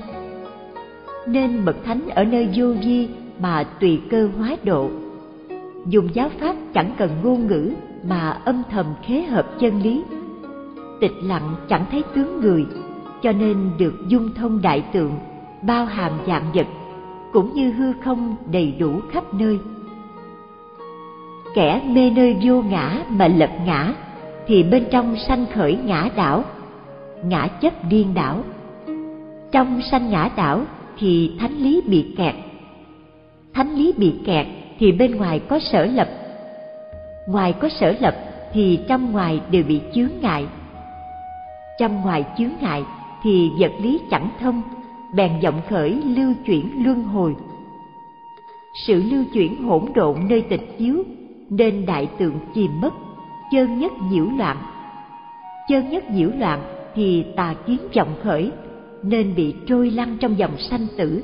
Nên bậc thánh ở nơi vô vi mà tùy cơ hóa độ. Dùng giáo pháp chẳng cần ngôn ngữ mà âm thầm khế hợp chân lý. Tịch lặng chẳng thấy tướng người, cho nên được dung thông đại tượng, bao hàm dạng vật, cũng như hư không đầy đủ khắp nơi kẻ mê nơi vô ngã mà lập ngã, thì bên trong sanh khởi ngã đảo, ngã chấp điên đảo. Trong sanh ngã đảo thì thánh lý bị kẹt. Thánh lý bị kẹt thì bên ngoài có sở lập. Ngoài có sở lập thì trong ngoài đều bị chướng ngại. Trong ngoài chướng ngại thì vật lý chẳng thông, bèn vọng khởi lưu chuyển luân hồi. Sự lưu chuyển hỗn độn nơi tịch chiếu nên đại tượng chìm mất, chơn nhất nhiễu loạn. Chơn nhất nhiễu loạn thì tà kiến vọng khởi, nên bị trôi lăn trong dòng sanh tử.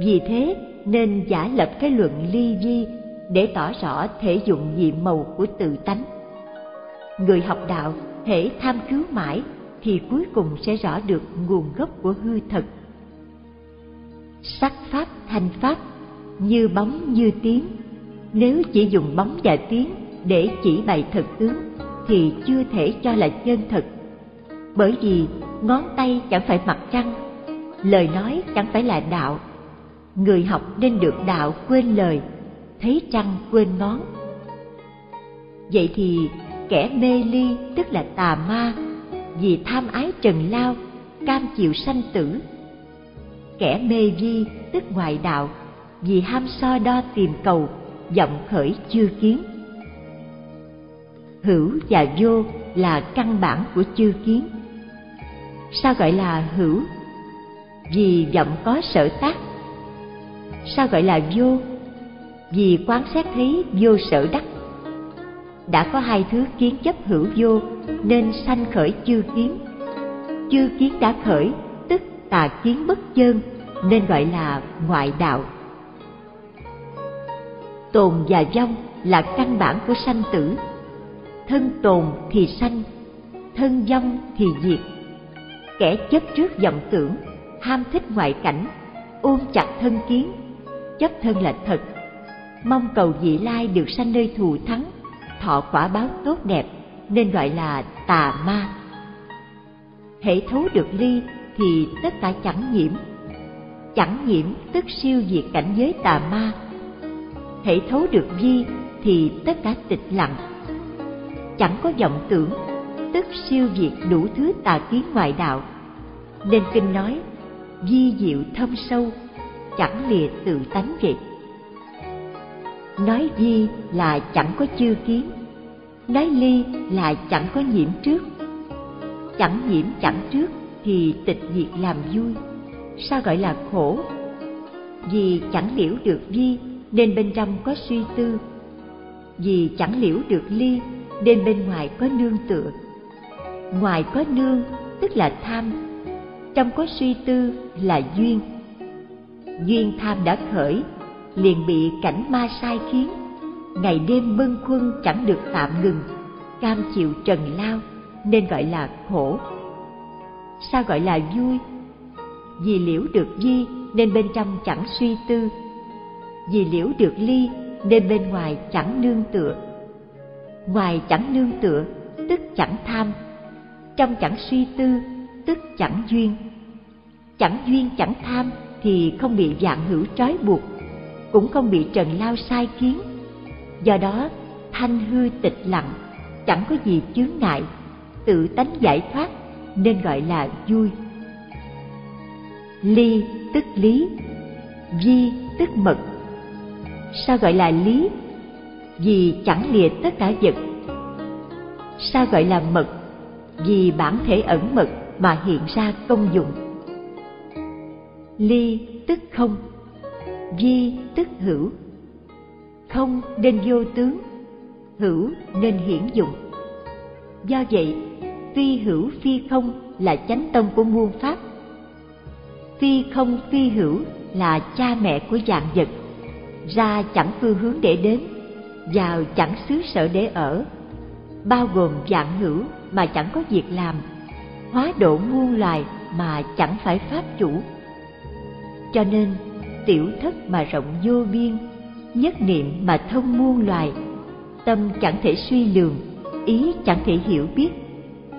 Vì thế nên giả lập cái luận ly di để tỏ rõ thể dụng nhiệm màu của tự tánh. Người học đạo thể tham cứu mãi thì cuối cùng sẽ rõ được nguồn gốc của hư thật. Sắc pháp, thanh pháp như bóng như tiếng nếu chỉ dùng bóng và tiếng để chỉ bày thực tướng thì chưa thể cho là chân thực. bởi vì ngón tay chẳng phải mặt trăng, lời nói chẳng phải là đạo. Người học nên được đạo quên lời, thấy trăng quên ngón. Vậy thì kẻ mê ly, tức là tà ma, vì tham ái trần lao, cam chịu sanh tử. Kẻ mê vi, tức ngoại đạo, vì ham so đo tìm cầu vọng khởi chư kiến. Hữu và vô là căn bản của chư kiến. Sao gọi là hữu? Vì vọng có sở tác. Sao gọi là vô? Vì quán xét thấy vô sở đắc. Đã có hai thứ kiến chấp hữu vô nên sanh khởi chư kiến. Chư kiến đã khởi, tức tà kiến bất chơn nên gọi là ngoại đạo tồn và vong là căn bản của sanh tử. Thân tồn thì sanh, thân vong thì diệt. Kẻ chấp trước vọng tưởng, ham thích ngoại cảnh, ôm chặt thân kiến, chấp thân là thật. Mong cầu vị lai được sanh nơi thù thắng, thọ quả báo tốt đẹp, nên gọi là tà ma. Hệ thấu được ly thì tất cả chẳng nhiễm. Chẳng nhiễm tức siêu diệt cảnh giới tà ma thể thấu được di thì tất cả tịch lặng. Chẳng có vọng tưởng, tức siêu diệt đủ thứ tà kiến ngoại đạo. Nên kinh nói, di diệu thâm sâu, chẳng lìa tự tánh vậy nói di là chẳng có chư kiến, nói ly là chẳng có nhiễm trước. Chẳng nhiễm chẳng trước thì tịch diệt làm vui. Sao gọi là khổ? Vì chẳng liễu được di nên bên trong có suy tư. Vì chẳng liễu được ly, nên bên ngoài có nương tựa. Ngoài có nương, tức là tham. Trong có suy tư là duyên. Duyên tham đã khởi, liền bị cảnh ma sai khiến. Ngày đêm bâng khuâng chẳng được tạm ngừng, cam chịu trần lao, nên gọi là khổ. Sao gọi là vui? Vì liễu được di, nên bên trong chẳng suy tư vì liễu được ly nên bên ngoài chẳng nương tựa. Ngoài chẳng nương tựa tức chẳng tham. Trong chẳng suy tư tức chẳng duyên. Chẳng duyên chẳng tham thì không bị dạng hữu trói buộc cũng không bị trần lao sai kiến, do đó thanh hư tịch lặng chẳng có gì chướng ngại tự tánh giải thoát nên gọi là vui. Ly tức lý vi tức mật sao gọi là lý, vì chẳng lìa tất cả vật. Sao gọi là mật, vì bản thể ẩn mật mà hiện ra công dụng. Ly tức không, vi tức hữu. Không nên vô tướng, hữu nên hiển dụng. Do vậy, phi hữu phi không là chánh tông của muôn pháp. Phi không phi hữu là cha mẹ của dạng vật ra chẳng phương hướng để đến, vào chẳng xứ sở để ở, bao gồm dạng ngữ mà chẳng có việc làm, hóa độ muôn loài mà chẳng phải pháp chủ. Cho nên, tiểu thất mà rộng vô biên, nhất niệm mà thông muôn loài, tâm chẳng thể suy lường, ý chẳng thể hiểu biết,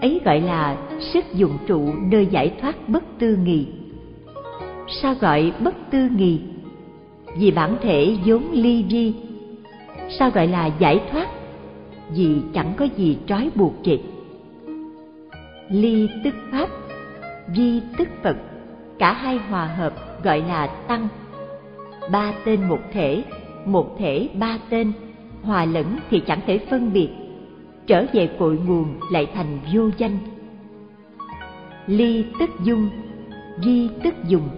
ấy gọi là sức dụng trụ nơi giải thoát bất tư nghị sao gọi bất tư nghị vì bản thể vốn ly vi sao gọi là giải thoát? Vì chẳng có gì trói buộc chị ly tức pháp, vi tức phật, cả hai hòa hợp gọi là tăng. Ba tên một thể một thể ba tên, hòa lẫn thì chẳng thể phân biệt. Trở về cội nguồn lại thành vô danh. Ly tức dung, vi tức dùng.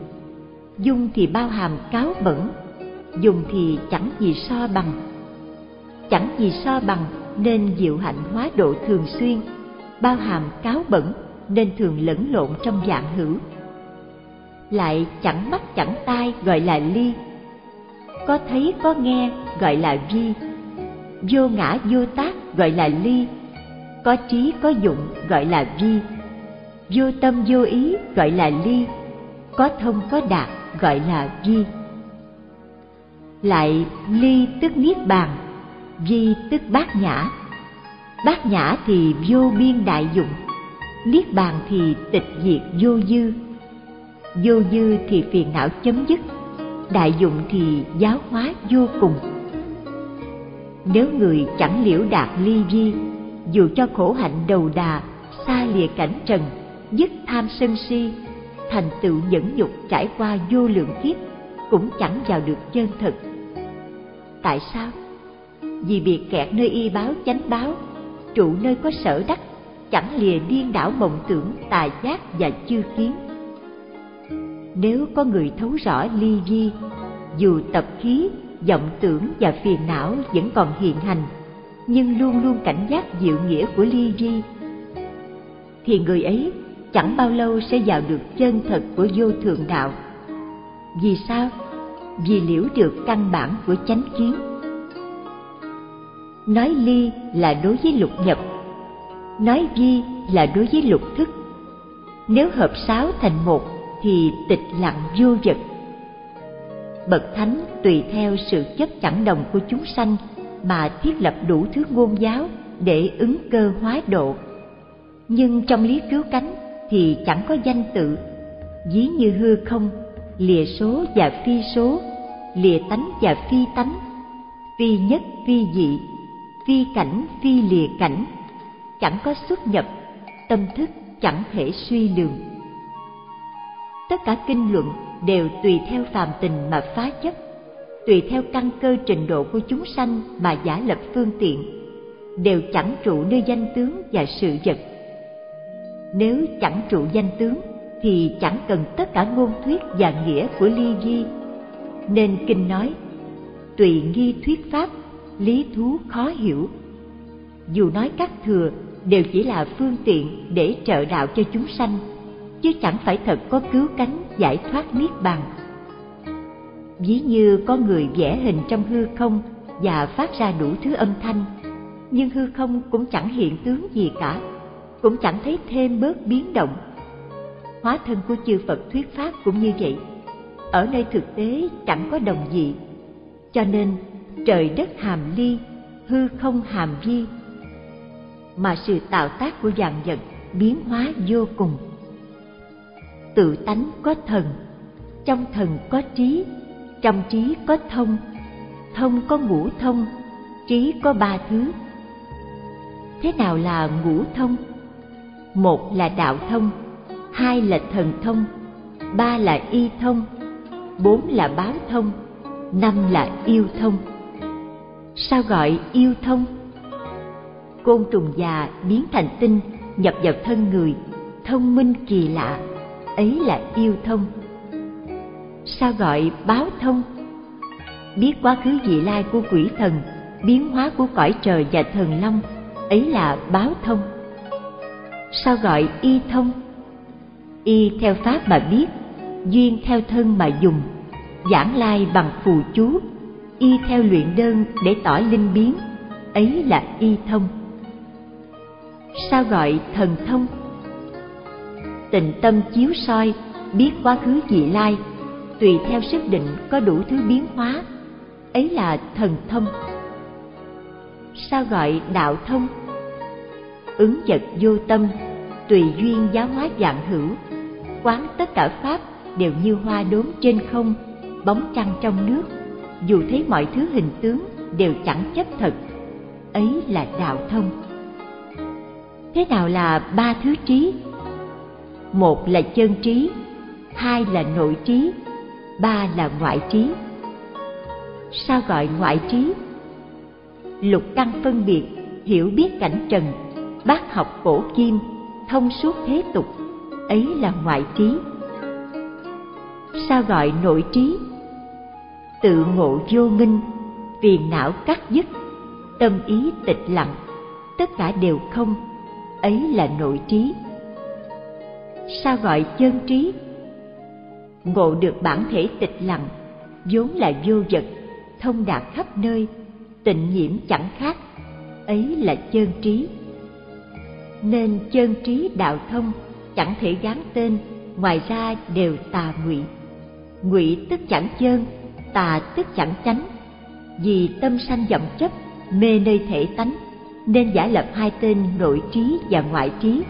Dung thì bao hàm cáo bẩn dùng thì chẳng gì so bằng. Chẳng gì so bằng nên diệu hạnh hóa độ thường xuyên, bao hàm cáo bẩn nên thường lẫn lộn trong dạng hữu. Lại chẳng mắt chẳng tai gọi là ly. Có thấy có nghe gọi là vi. Vô ngã vô tác gọi là ly. Có trí có dụng gọi là vi. Vô tâm vô ý gọi là ly. Có thông có đạt gọi là vi lại ly tức niết bàn di tức bát nhã. Bát nhã thì vô biên đại dụng, niết bàn thì tịch diệt vô dư. Vô dư thì phiền não chấm dứt, đại dụng thì giáo hóa vô cùng. Nếu người chẳng liễu đạt ly vi, dù cho khổ hạnh đầu đà, xa lìa cảnh trần, dứt tham sân si, thành tựu nhẫn nhục trải qua vô lượng kiếp, cũng chẳng vào được chân thực tại sao? Vì biệt kẹt nơi y báo chánh báo, trụ nơi có sở đắc, chẳng lìa điên đảo mộng tưởng, tà giác và chư kiến. Nếu có người thấu rõ ly di, dù tập khí, vọng tưởng và phiền não vẫn còn hiện hành, nhưng luôn luôn cảnh giác diệu nghĩa của ly di, thì người ấy chẳng bao lâu sẽ vào được chân thật của vô thượng đạo. Vì sao? Vì liễu được căn bản của chánh kiến. Nói ly là đối với lục nhập, nói vi là đối với lục thức. Nếu hợp sáu thành một thì tịch lặng vô vật. Bậc thánh tùy theo sự chấp chẳng đồng của chúng sanh mà thiết lập đủ thứ ngôn giáo để ứng cơ hóa độ. Nhưng trong lý cứu cánh thì chẳng có danh tự, ví như hư không lìa số và phi số, lìa tánh và phi tánh, phi nhất, phi dị phi cảnh, phi lìa cảnh, chẳng có xuất nhập, tâm thức chẳng thể suy lường. Tất cả kinh luận đều tùy theo phàm tình mà phá chấp tùy theo căn cơ trình độ của chúng sanh mà giả lập phương tiện, đều chẳng trụ nơi danh tướng và sự vật. Nếu chẳng trụ danh tướng thì chẳng cần tất cả ngôn thuyết và nghĩa của ly di nên kinh nói, tùy nghi thuyết pháp, lý thú khó hiểu. Dù nói các thừa đều chỉ là phương tiện để trợ đạo cho chúng sanh, chứ chẳng phải thật có cứu cánh giải thoát niết bàn. Ví như có người vẽ hình trong hư không và phát ra đủ thứ âm thanh, nhưng hư không cũng chẳng hiện tướng gì cả, cũng chẳng thấy thêm bớt biến động hóa thân của chư phật thuyết pháp cũng như vậy. Ở nơi thực tế chẳng có đồng gì. Cho nên, trời đất hàm ly, hư không hàm vi. Mà sự tạo tác của vạn vật biến hóa vô cùng. Tự tánh có thần, trong thần có trí, trong trí có thông. Thông có ngũ thông, trí có ba thứ. Thế nào là ngũ thông? Một là đạo thông hai là thần thông, ba là y thông, bốn là báo thông, năm là yêu thông. Sao gọi yêu thông? Côn trùng già biến thành tinh, nhập vào thân người, thông minh kỳ lạ, ấy là yêu thông. Sao gọi báo thông? Biết quá khứ vị lai của quỷ thần, biến hóa của cõi trời và thần long, ấy là báo thông. Sao gọi y thông? Y theo pháp mà biết, duyên theo thân mà dùng, giảng lai bằng phù chú, y theo luyện đơn để tỏ linh biến, ấy là y thông. Sao gọi thần thông? Tịnh tâm chiếu soi, biết quá khứ vị lai, tùy theo sức định có đủ thứ biến hóa, ấy là thần thông. Sao gọi đạo thông? Ứng vật vô tâm, tùy duyên giáo hóa dạng hữu quán tất cả pháp đều như hoa đốm trên không, bóng trăng trong nước. Dù thấy mọi thứ hình tướng đều chẳng chấp thật. Ấy là đạo thông. Thế nào là ba thứ trí? Một là chân trí, hai là nội trí, ba là ngoại trí. Sao gọi ngoại trí? Lục căn phân biệt, hiểu biết cảnh trần, bác học cổ kim, thông suốt thế tục ấy là ngoại trí. Sao gọi nội trí? Tự ngộ vô minh phiền não cắt dứt tâm ý tịch lặng, tất cả đều không, ấy là nội trí. Sao gọi chân trí? Ngộ được bản thể tịch lặng, vốn là vô vật, thông đạt khắp nơi, tịnh nhiễm chẳng khác, ấy là chân trí. Nên chân trí đạo thông chẳng thể gán tên, ngoài ra đều tà ngụy. Ngụy tức chẳng chân tà tức chẳng chánh. Vì tâm sanh vọng chấp mê nơi thể tánh, nên giả lập hai tên nội trí và ngoại trí.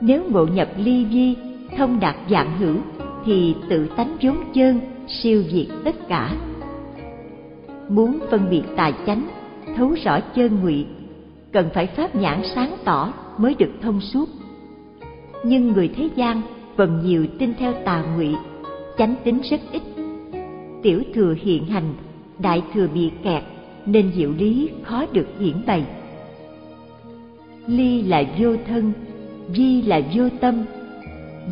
Nếu ngộ nhập ly vi, thông đạt dạng hữu, thì tự tánh vốn chân siêu diệt tất cả. Muốn phân biệt tài chánh, thấu rõ chân ngụy, cần phải pháp nhãn sáng tỏ mới được thông suốt nhưng người thế gian phần nhiều tin theo tà ngụy, chánh tính rất ít. Tiểu thừa hiện hành, đại thừa bị kẹt, nên diệu lý khó được hiển bày. Ly là vô thân di là vô tâm.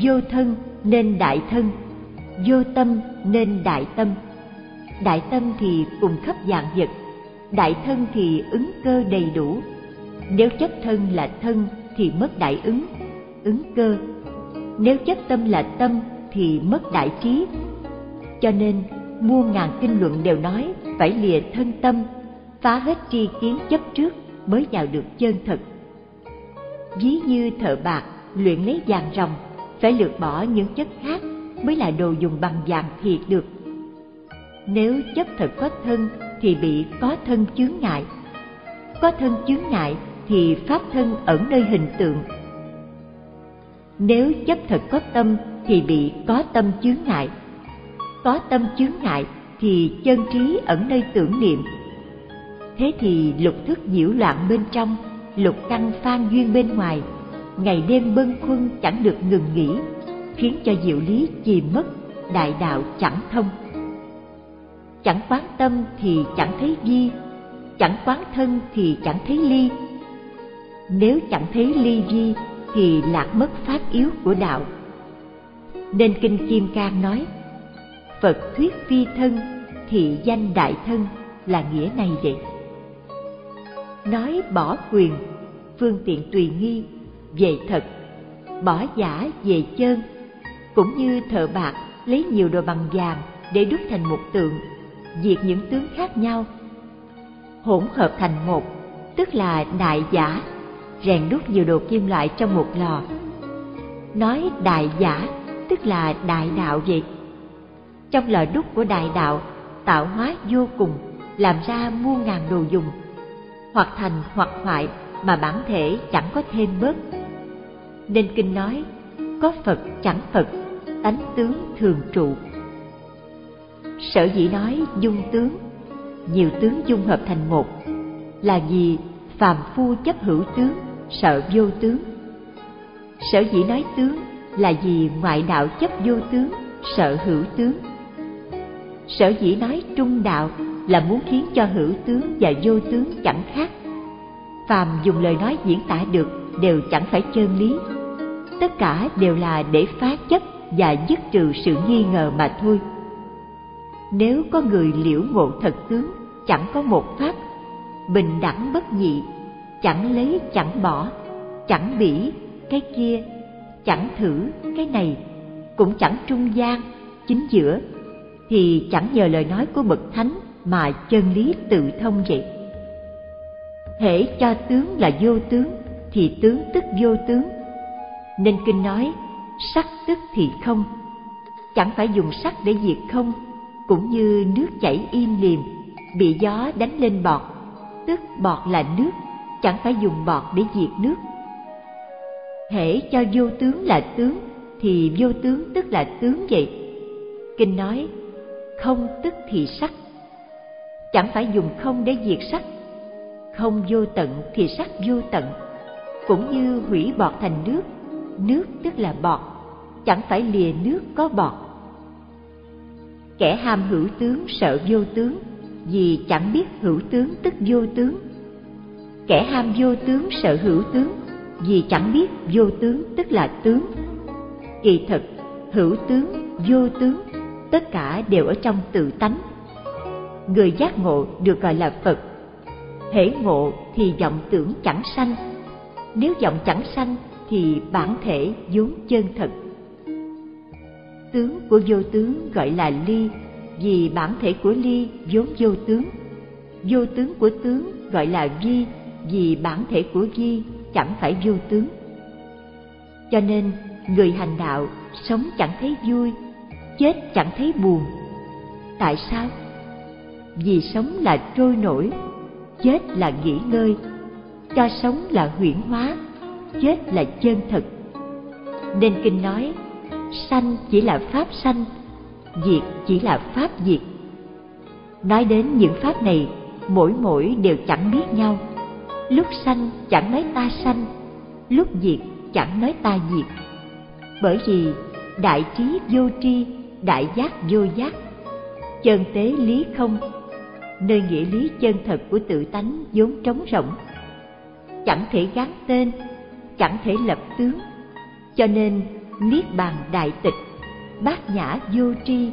Vô thân nên đại thân, vô tâm nên đại tâm. Đại tâm thì cùng khắp dạng vật, đại thân thì ứng cơ đầy đủ. Nếu chấp thân là thân thì mất đại ứng ứng cơ. Nếu chấp tâm là tâm thì mất đại trí. Cho nên muôn ngàn kinh luận đều nói phải lìa thân tâm, phá hết tri kiến chấp trước mới vào được chân thật. Ví như thợ bạc luyện lấy vàng ròng phải lược bỏ những chất khác mới là đồ dùng bằng vàng thiệt được. Nếu chấp thật có thân thì bị có thân chướng ngại. Có thân chướng ngại thì pháp thân ẩn nơi hình tượng nếu chấp thật có tâm thì bị có tâm chướng ngại. Có tâm chướng ngại thì chân trí ẩn nơi tưởng niệm. Thế thì lục thức nhiễu loạn bên trong, lục căn phan duyên bên ngoài, ngày đêm bâng khuâng chẳng được ngừng nghỉ, khiến cho diệu lý chìm mất, đại đạo chẳng thông. Chẳng quán tâm thì chẳng thấy vi chẳng quán thân thì chẳng thấy ly. Nếu chẳng thấy ly vi thì lạc mất pháp yếu của đạo. Nên kinh kim cang nói, phật thuyết phi thân thì danh đại thân là nghĩa này vậy. Nói bỏ quyền, phương tiện tùy nghi, về thật, bỏ giả về chân, cũng như thợ bạc lấy nhiều đồ bằng vàng để đúc thành một tượng, diệt những tướng khác nhau. Hỗn hợp thành một, tức là đại giả rèn đúc nhiều đồ kim loại trong một lò. Nói đại giả, tức là đại đạo vậy. Trong lò đúc của đại đạo, tạo hóa vô cùng, làm ra muôn ngàn đồ dùng, hoặc thành hoặc hoại mà bản thể chẳng có thêm bớt. Nên kinh nói, có phật chẳng phật, tánh tướng thường trụ. Sở dĩ nói dung tướng, nhiều tướng dung hợp thành một, là vì phàm phu chấp hữu tướng sợ vô tướng. Sở dĩ nói tướng là vì ngoại đạo chấp vô tướng, sợ hữu tướng. Sở dĩ nói trung đạo là muốn khiến cho hữu tướng và vô tướng chẳng khác. Phàm dùng lời nói diễn tả được đều chẳng phải chân lý. Tất cả đều là để phá chấp và dứt trừ sự nghi ngờ mà thôi. Nếu có người liễu ngộ thật tướng, chẳng có một pháp, bình đẳng bất nhị chẳng lấy chẳng bỏ, chẳng bỉ cái kia, chẳng thử cái này, cũng chẳng trung gian, chính giữa, thì chẳng nhờ lời nói của bậc thánh mà chân lý tự thông vậy. Hễ cho tướng là vô tướng, thì tướng tức vô tướng. Nên kinh nói, sắc tức thì không. Chẳng phải dùng sắc để diệt không, cũng như nước chảy im liềm, bị gió đánh lên bọt, tức bọt là nước chẳng phải dùng bọt để diệt nước. Hễ cho vô tướng là tướng, thì vô tướng tức là tướng vậy. Kinh nói, không tức thì sắc. Chẳng phải dùng không để diệt sắc, không vô tận thì sắc vô tận. Cũng như hủy bọt thành nước nước tức là bọt, chẳng phải lìa nước có bọt. Kẻ ham hữu tướng sợ vô tướng, vì chẳng biết hữu tướng tức vô tướng kẻ ham vô tướng sợ hữu tướng, vì chẳng biết vô tướng tức là tướng. Kỳ thực, hữu tướng, vô tướng, tất cả đều ở trong tự tánh. Người giác ngộ được gọi là phật. Hễ ngộ thì vọng tưởng chẳng sanh. Nếu vọng chẳng sanh thì bản thể vốn chân thật. Tướng của vô tướng gọi là ly, vì bản thể của ly vốn vô tướng. Vô tướng của tướng gọi là vi vì bản thể của di chẳng phải vô tướng. Cho nên, người hành đạo sống chẳng thấy vui, chết chẳng thấy buồn. Tại sao? Vì sống là trôi nổi, chết là nghỉ ngơi. Cho sống là huyễn hóa, chết là chân thực. Nên kinh nói, sanh chỉ là pháp sanh, diệt chỉ là pháp diệt. Nói đến những pháp này, mỗi mỗi đều chẳng biết nhau lúc sanh chẳng nói ta sanh, lúc diệt chẳng nói ta diệt. Bởi vì đại trí vô tri, đại giác vô giác, chân tế lý không, nơi nghĩa lý chân thật của tự tánh vốn trống rỗng. Chẳng thể gắn tên, chẳng thể lập tướng, cho nên niết bàn đại tịch, bát nhã vô tri,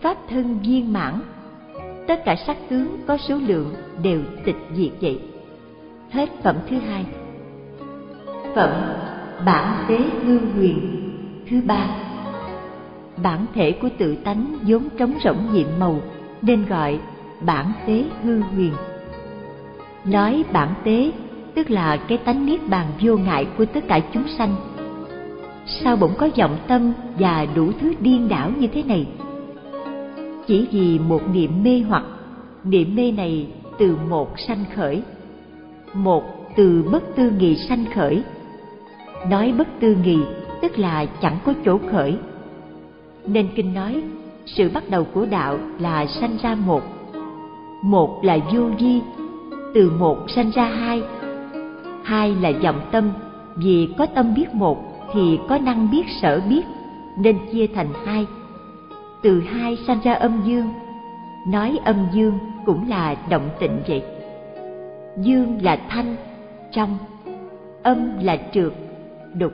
pháp thân viên mãn, tất cả sắc tướng có số lượng đều tịch diệt vậy hết phẩm thứ hai. Phẩm bản tế hương huyền thứ ba. Bản thể của tự tánh vốn trống rỗng nhiệm màu, nên gọi bản tế hư huyền. Nói bản tế tức là cái tánh niết bàn vô ngại của tất cả chúng sanh. Sao bỗng có vọng tâm và đủ thứ điên đảo như thế này? Chỉ vì một niệm mê hoặc, niệm mê này từ một sanh khởi một từ bất tư nghị sanh khởi. Nói bất tư nghị tức là chẳng có chỗ khởi. Nên kinh nói, sự bắt đầu của đạo là sanh ra một. Một là vô vi, từ một sanh ra hai. Hai là vọng tâm, vì có tâm biết một thì có năng biết sở biết, nên chia thành hai. Từ hai sanh ra âm dương, nói âm dương cũng là động tịnh vậy dương là thanh, trong, âm là trượt, đục.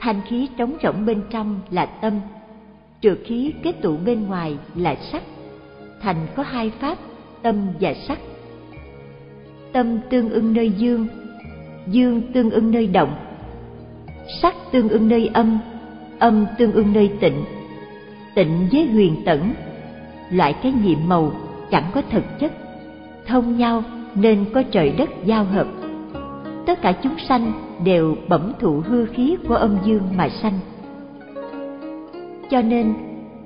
Thanh khí trống rỗng bên trong là tâm, trượt khí kết tụ bên ngoài là sắc. Thành có hai pháp, tâm và sắc. Tâm tương ưng nơi dương dương tương ưng nơi động. Sắc tương ưng nơi âm âm tương ưng nơi tịnh. Tịnh với huyền tẩn loại cái nhiệm màu chẳng có thực chất, thông nhau nên có trời đất giao hợp. Tất cả chúng sanh đều bẩm thụ hư khí của âm dương mà sanh. Cho nên,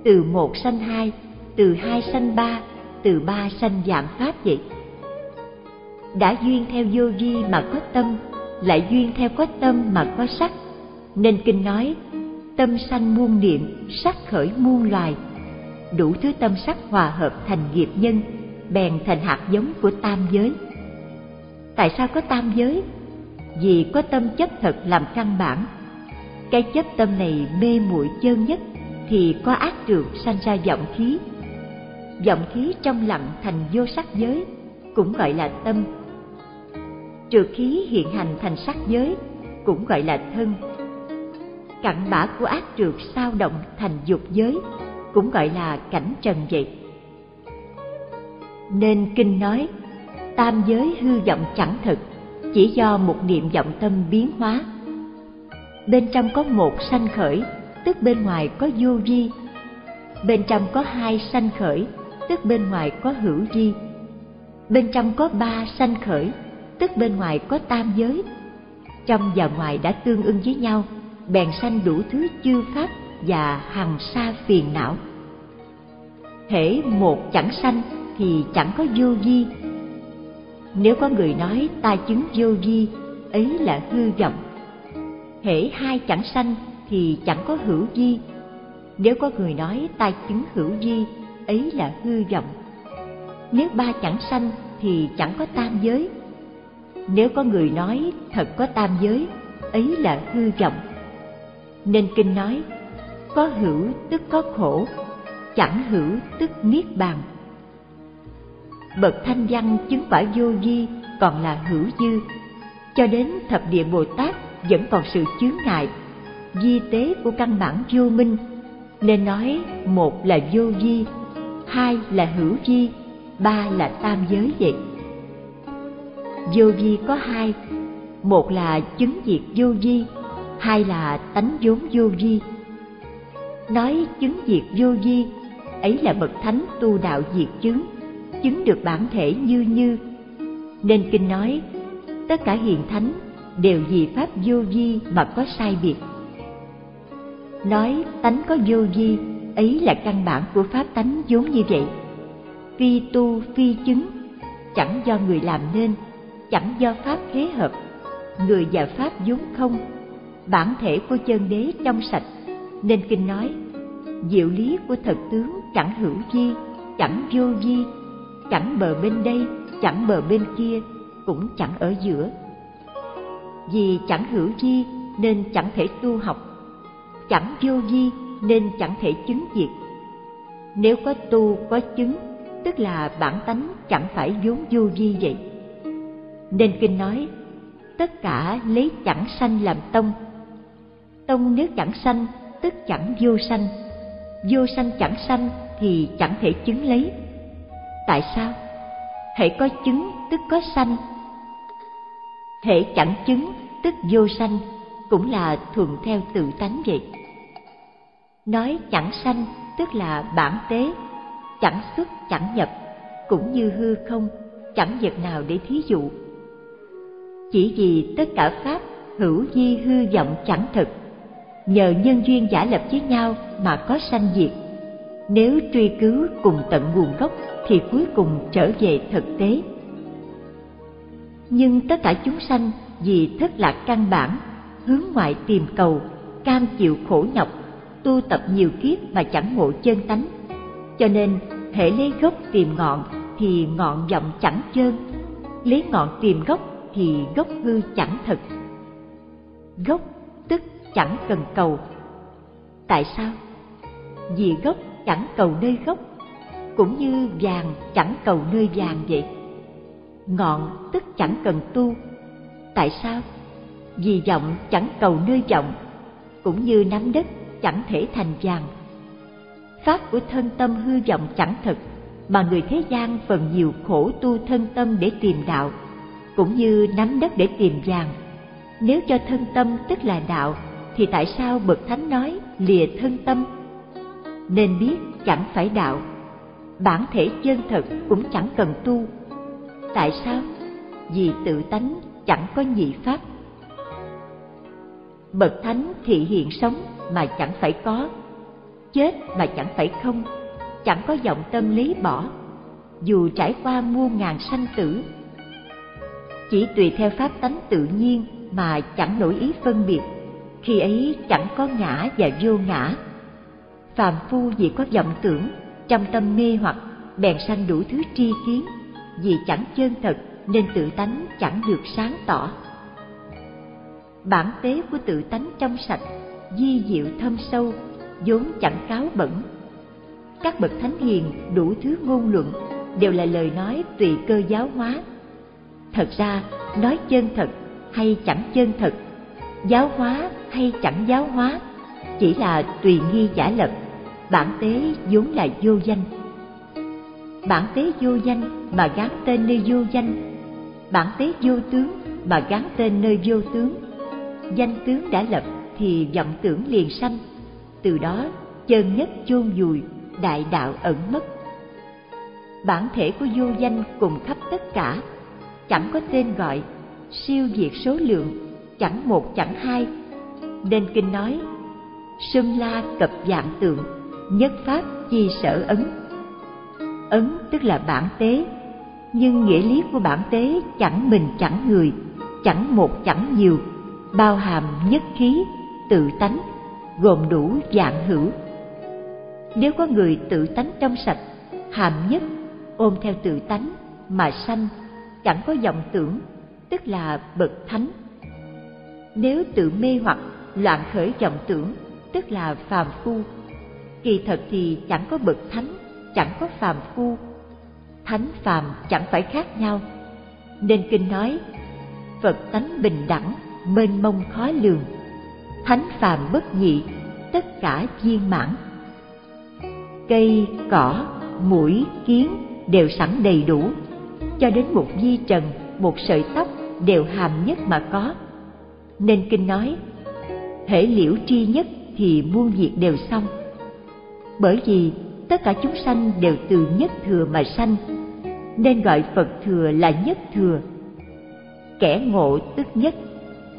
từ một sanh hai, từ hai sanh ba, từ ba sanh dạng pháp vậy. Đã duyên theo vô vi mà có tâm, lại duyên theo có tâm mà có sắc. Nên kinh nói, tâm sanh muôn niệm, sắc khởi muôn loài. Đủ thứ tâm sắc hòa hợp thành nghiệp nhân bèn thành hạt giống của tam giới. Tại sao có tam giới? Vì có tâm chấp thật làm căn bản. Cái chấp tâm này mê muội chơn nhất thì có ác trượt sanh ra vọng khí. Vọng khí trong lặng thành vô sắc giới, cũng gọi là tâm. Trượt khí hiện hành thành sắc giới, cũng gọi là thân. Cặn bã của ác trượt sao động thành dục giới, cũng gọi là cảnh trần vậy nên kinh nói, tam giới hư vọng chẳng thực, chỉ do một niệm vọng tâm biến hóa. Bên trong có một sanh khởi, tức bên ngoài có vô vi. Bên trong có hai sanh khởi, tức bên ngoài có hữu vi. Bên trong có ba sanh khởi, tức bên ngoài có tam giới. Trong và ngoài đã tương ưng với nhau, bèn sanh đủ thứ chư pháp và hằng sa phiền não. Hễ một chẳng sanh thì chẳng có vô vi. Nếu có người nói ta chứng vô vi, ấy là hư vọng. Hễ hai chẳng sanh thì chẳng có hữu vi. Nếu có người nói ta chứng hữu vi, ấy là hư vọng. Nếu ba chẳng sanh thì chẳng có tam giới. Nếu có người nói thật có tam giới, ấy là hư vọng. Nên kinh nói, có hữu tức có khổ, chẳng hữu tức niết bàn bậc thanh văn chứng quả vô vi còn là hữu dư. Cho đến thập địa bồ tát vẫn còn sự chướng ngại di tế của căn bản vô minh, nên nói một là vô vi, hai là hữu vi, ba là tam giới vậy. Vô vi có hai, một là chứng diệt vô vi, hai là tánh vốn vô vi. Nói chứng diệt vô vi, ấy là bậc thánh tu đạo diệt chứng chứng được bản thể như như. Nên kinh nói, tất cả hiền thánh đều vì pháp vô vi mà có sai biệt. Nói tánh có vô vi, ấy là căn bản của pháp tánh vốn như vậy. Phi tu, phi chứng, chẳng do người làm nên, chẳng do pháp thế hợp. Người và pháp vốn không, bản thể của chân đế trong sạch. Nên kinh nói, diệu lý của thật tướng chẳng hữu vi, chẳng vô vi chẳng bờ bên đây chẳng bờ bên kia, cũng chẳng ở giữa. Vì chẳng hữu di nên chẳng thể tu học. Chẳng vô di nên chẳng thể chứng diệt. Nếu có tu, có chứng, tức là bản tánh chẳng phải vốn vô vi vậy. Nên kinh nói, tất cả lấy chẳng sanh làm tông. Tông nếu chẳng sanh, tức chẳng vô sanh. Vô sanh chẳng sanh thì chẳng thể chứng lấy tại sao? Hễ có chứng tức có sanh. Hễ chẳng chứng tức vô sanh cũng là thuận theo tự tánh vậy. Nói chẳng sanh tức là bản tế, chẳng xuất chẳng nhập, cũng như hư không, chẳng vật nào để thí dụ. Chỉ vì tất cả pháp hữu di hư vọng chẳng thực, nhờ nhân duyên giả lập với nhau mà có sanh diệt nếu truy cứu cùng tận nguồn gốc thì cuối cùng trở về thực tế. Nhưng tất cả chúng sanh vì thất lạc căn bản, hướng ngoại tìm cầu, cam chịu khổ nhọc, tu tập nhiều kiếp mà chẳng ngộ chân tánh. Cho nên, thể lấy gốc tìm ngọn thì ngọn vọng chẳng chơn. Lấy ngọn tìm gốc thì gốc hư chẳng thật gốc tức chẳng cần cầu. Tại sao? Vì gốc chẳng cầu nơi gốc, cũng như vàng chẳng cầu nơi vàng vậy. Ngọn tức chẳng cần tu. Tại sao? Vì vọng chẳng cầu nơi vọng, cũng như nắm đất chẳng thể thành vàng. Pháp của thân tâm hư vọng chẳng thật, mà người thế gian phần nhiều khổ tu thân tâm để tìm đạo, cũng như nắm đất để tìm vàng. Nếu cho thân tâm tức là đạo, thì tại sao bậc thánh nói lìa thân tâm? Nên biết chẳng phải đạo. Bản thể chân thật cũng chẳng cần tu. Tại sao? Vì tự tánh chẳng có nhị pháp. Bậc thánh thị hiện sống mà chẳng phải có, chết mà chẳng phải không, chẳng có vọng tâm lý bỏ. Dù trải qua muôn ngàn sanh tử, chỉ tùy theo pháp tánh tự nhiên mà chẳng nổi ý phân biệt. Khi ấy chẳng có ngã và vô ngã phàm phu vì có vọng tưởng, trong tâm mê hoặc, bèn sanh đủ thứ tri kiến. Vì chẳng chân thật, nên tự tánh chẳng được sáng tỏ. Bản tế của tự tánh trong sạch, di diệu thâm sâu, vốn chẳng cáo bẩn. Các bậc thánh hiền đủ thứ ngôn luận, đều là lời nói tùy cơ giáo hóa. Thật ra, nói chân thật hay chẳng chân thật, giáo hóa hay chẳng giáo hóa, chỉ là tùy nghi giả lập bản tế vốn là vô danh. Bản tế vô danh mà gán tên nơi vô danh. Bản tế vô tướng mà gán tên nơi vô tướng. Danh tướng đã lập thì vọng tưởng liền sanh. Từ đó, chân nhất chôn vùi, đại đạo ẩn mất. Bản thể của vô danh cùng khắp tất cả, chẳng có tên gọi, siêu diệt số lượng, chẳng một chẳng hai. Nên kinh nói sâm la cập dạng tượng nhất pháp chi sở ấn. Ấn tức là bản tế, nhưng nghĩa lý của bản tế chẳng mình chẳng người, chẳng một chẳng nhiều, bao hàm nhất khí, tự tánh, gồm đủ dạng hữu. Nếu có người tự tánh trong sạch, hàm nhất, ôm theo tự tánh mà sanh, chẳng có vọng tưởng, tức là bậc thánh. Nếu tự mê hoặc loạn khởi vọng tưởng, tức là phàm phu kỳ thật thì chẳng có bậc thánh, chẳng có phàm phu. Thánh, phàm chẳng phải khác nhau. Nên kinh nói, phật tánh bình đẳng, mênh mông khó lường. Thánh, phàm bất nhị, tất cả viên mãn. Cây, cỏ, mũi, kiến đều sẵn đầy đủ. Cho đến một di trần, một sợi tóc đều hàm nhất mà có. Nên kinh nói, thể liễu tri nhất thì muôn việc đều xong bởi vì tất cả chúng sanh đều từ nhất thừa mà sanh, nên gọi phật thừa là nhất thừa. Kẻ ngộ tức nhất,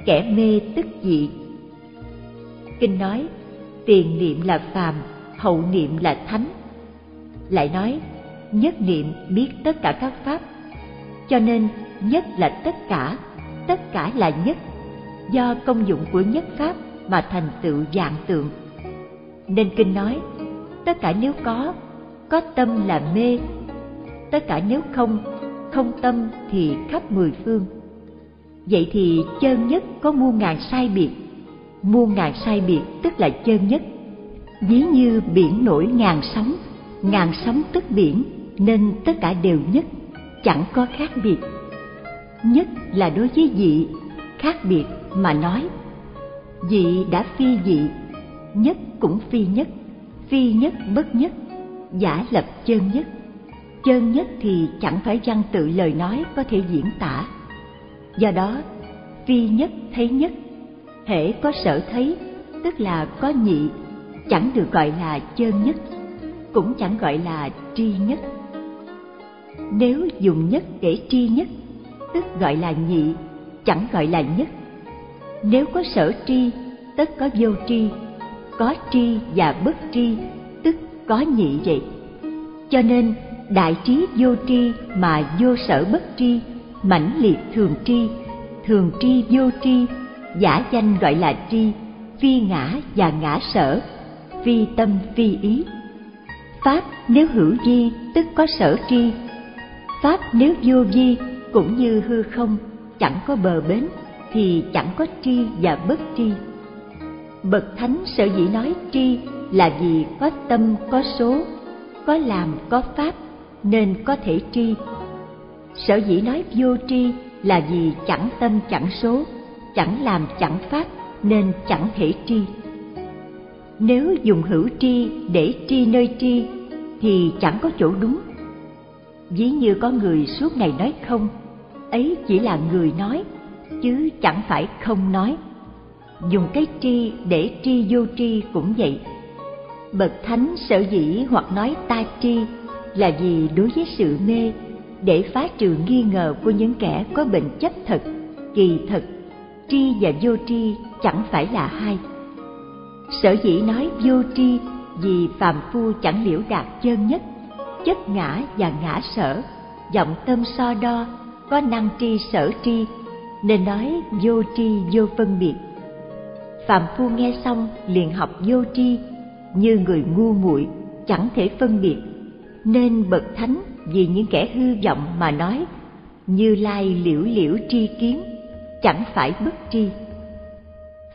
kẻ mê tức dị. Kinh nói, tiền niệm là phàm, hậu niệm là thánh. Lại nói, nhất niệm biết tất cả các pháp, cho nên nhất là tất cả tất cả là nhất, do công dụng của nhất pháp mà thành tựu dạng tượng. Nên kinh nói tất cả nếu có có tâm là mê. Tất cả nếu không không tâm thì khắp mười phương. Vậy thì chân nhất có muôn ngàn sai biệt. Muôn ngàn sai biệt tức là chân nhất. Ví như biển nổi ngàn sóng ngàn sóng tức biển, nên tất cả đều nhất, chẳng có khác biệt. Nhất là đối với dị khác biệt mà nói. Dị đã phi dị nhất cũng phi nhất phi nhất bất nhất, giả lập chân nhất. Chân nhất thì chẳng phải văn tự lời nói có thể diễn tả. Do đó, phi nhất thấy nhất, thể có sở thấy, tức là có nhị, chẳng được gọi là chân nhất, cũng chẳng gọi là tri nhất. Nếu dùng nhất để tri nhất, tức gọi là nhị, chẳng gọi là nhất. Nếu có sở tri tất có vô tri có tri và bất tri, tức có nhị vậy. Cho nên, đại trí vô tri mà vô sở bất tri, mãnh liệt thường tri thường tri vô tri, giả danh gọi là tri, phi ngã và ngã sở, phi tâm phi ý. Pháp nếu hữu di, tức có sở tri. Pháp nếu vô vi, cũng như hư không, chẳng có bờ bến, thì chẳng có tri và bất tri bậc thánh sở dĩ nói tri là vì có tâm, có số, có làm, có pháp, nên có thể tri. Sở dĩ nói vô tri là vì chẳng tâm, chẳng số, chẳng làm, chẳng pháp, nên chẳng thể tri. Nếu dùng hữu tri để tri nơi tri, thì chẳng có chỗ đúng. Ví như có người suốt ngày nói không, ấy chỉ là người nói, chứ chẳng phải không nói dùng cái tri để tri vô tri cũng vậy. Bậc thánh sở dĩ hoặc nói ta tri là vì đối với sự mê để phá trừ nghi ngờ của những kẻ có bệnh chấp thật, kỳ thật, tri và vô tri chẳng phải là hai. Sở dĩ nói vô tri vì phàm phu chẳng liễu đạt chân nhất chấp ngã và ngã sở vọng tâm so đo, có năng tri sở tri, nên nói vô tri vô phân biệt phàm phu nghe xong liền học vô tri, như người ngu muội, chẳng thể phân biệt. Nên bậc thánh vì những kẻ hư vọng mà nói, như lai liễu liễu tri kiến, chẳng phải bất tri.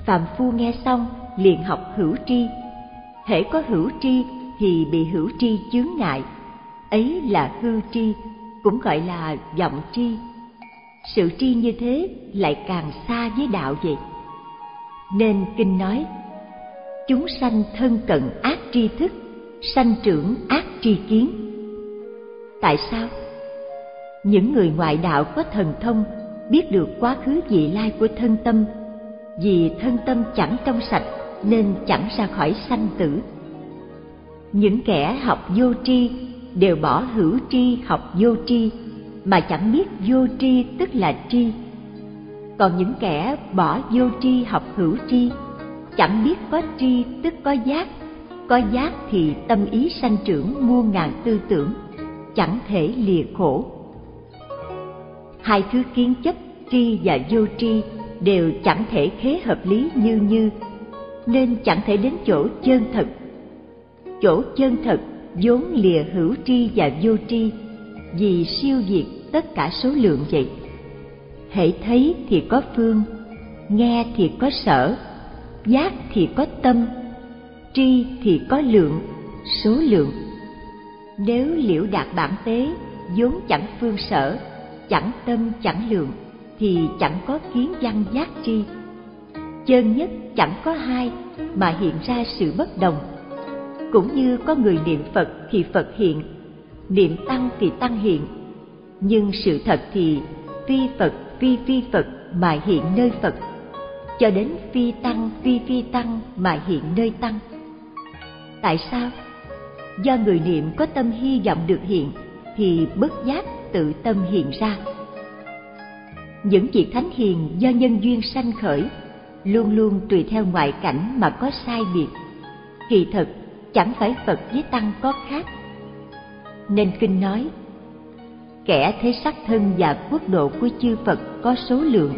Phàm phu nghe xong liền học hữu tri. Thể có hữu tri thì bị hữu tri chướng ngại. Ấy là hư tri, cũng gọi là vọng tri. Sự tri như thế lại càng xa với đạo vậy nên kinh nói, chúng sanh thân cận ác tri thức, sanh trưởng ác tri kiến. Tại sao? Những người ngoại đạo có thần thông, biết được quá khứ vị lai của thân tâm. Vì thân tâm chẳng trong sạch, nên chẳng ra khỏi sanh tử. Những kẻ học vô tri đều bỏ hữu tri học vô tri, mà chẳng biết vô tri tức là tri còn những kẻ bỏ vô tri học hữu tri, chẳng biết có tri tức có giác có giác thì tâm ý sanh trưởng muôn ngàn tư tưởng, chẳng thể lìa khổ. Hai thứ kiến chấp, tri và vô tri đều chẳng thể khế hợp lý như như, nên chẳng thể đến chỗ chân thật. Chỗ chân thật vốn lìa hữu tri và vô tri, vì siêu diệt tất cả số lượng vậy hễ thấy thì có phương, nghe thì có sở, giác thì có tâm, tri thì có lượng, số lượng. Nếu liễu đạt bản tế, vốn chẳng phương sở, chẳng tâm chẳng lượng, thì chẳng có kiến văn giác tri. Chân nhất chẳng có hai, mà hiện ra sự bất đồng. Cũng như có người niệm phật thì phật hiện, niệm tăng thì tăng hiện. Nhưng sự thật thì phi phật phi phi phật mà hiện nơi phật. Cho đến phi tăng phi phi tăng mà hiện nơi tăng. Tại sao? Do người niệm có tâm hy vọng được hiện, thì bất giác tự tâm hiện ra. Những việc thánh hiền do nhân duyên sanh khởi, luôn luôn tùy theo ngoại cảnh mà có sai biệt. Kỳ thật, chẳng phải phật với tăng có khác. Nên kinh nói kẻ thấy sắc thân và quốc độ của chư phật có số lượng,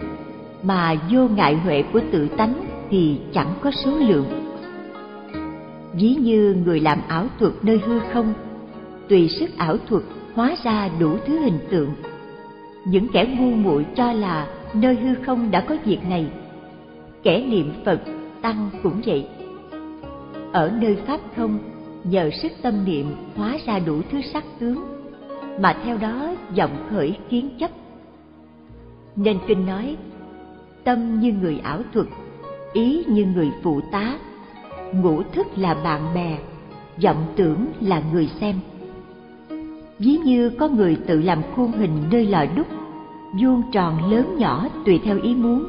mà vô ngại huệ của tự tánh thì chẳng có số lượng. Ví như người làm ảo thuật nơi hư không, tùy sức ảo thuật hóa ra đủ thứ hình tượng. Những kẻ ngu muội cho là nơi hư không đã có việc này, kẻ niệm phật tăng cũng vậy. Ở nơi pháp không, nhờ sức tâm niệm hóa ra đủ thứ sắc tướng mà theo đó vọng khởi kiến chấp. Nên kinh nói, tâm như người ảo thuật, ý như người phụ tá, ngũ thức là bạn bè, vọng tưởng là người xem. Ví như có người tự làm khuôn hình nơi lò đúc, vuông tròn lớn nhỏ tùy theo ý muốn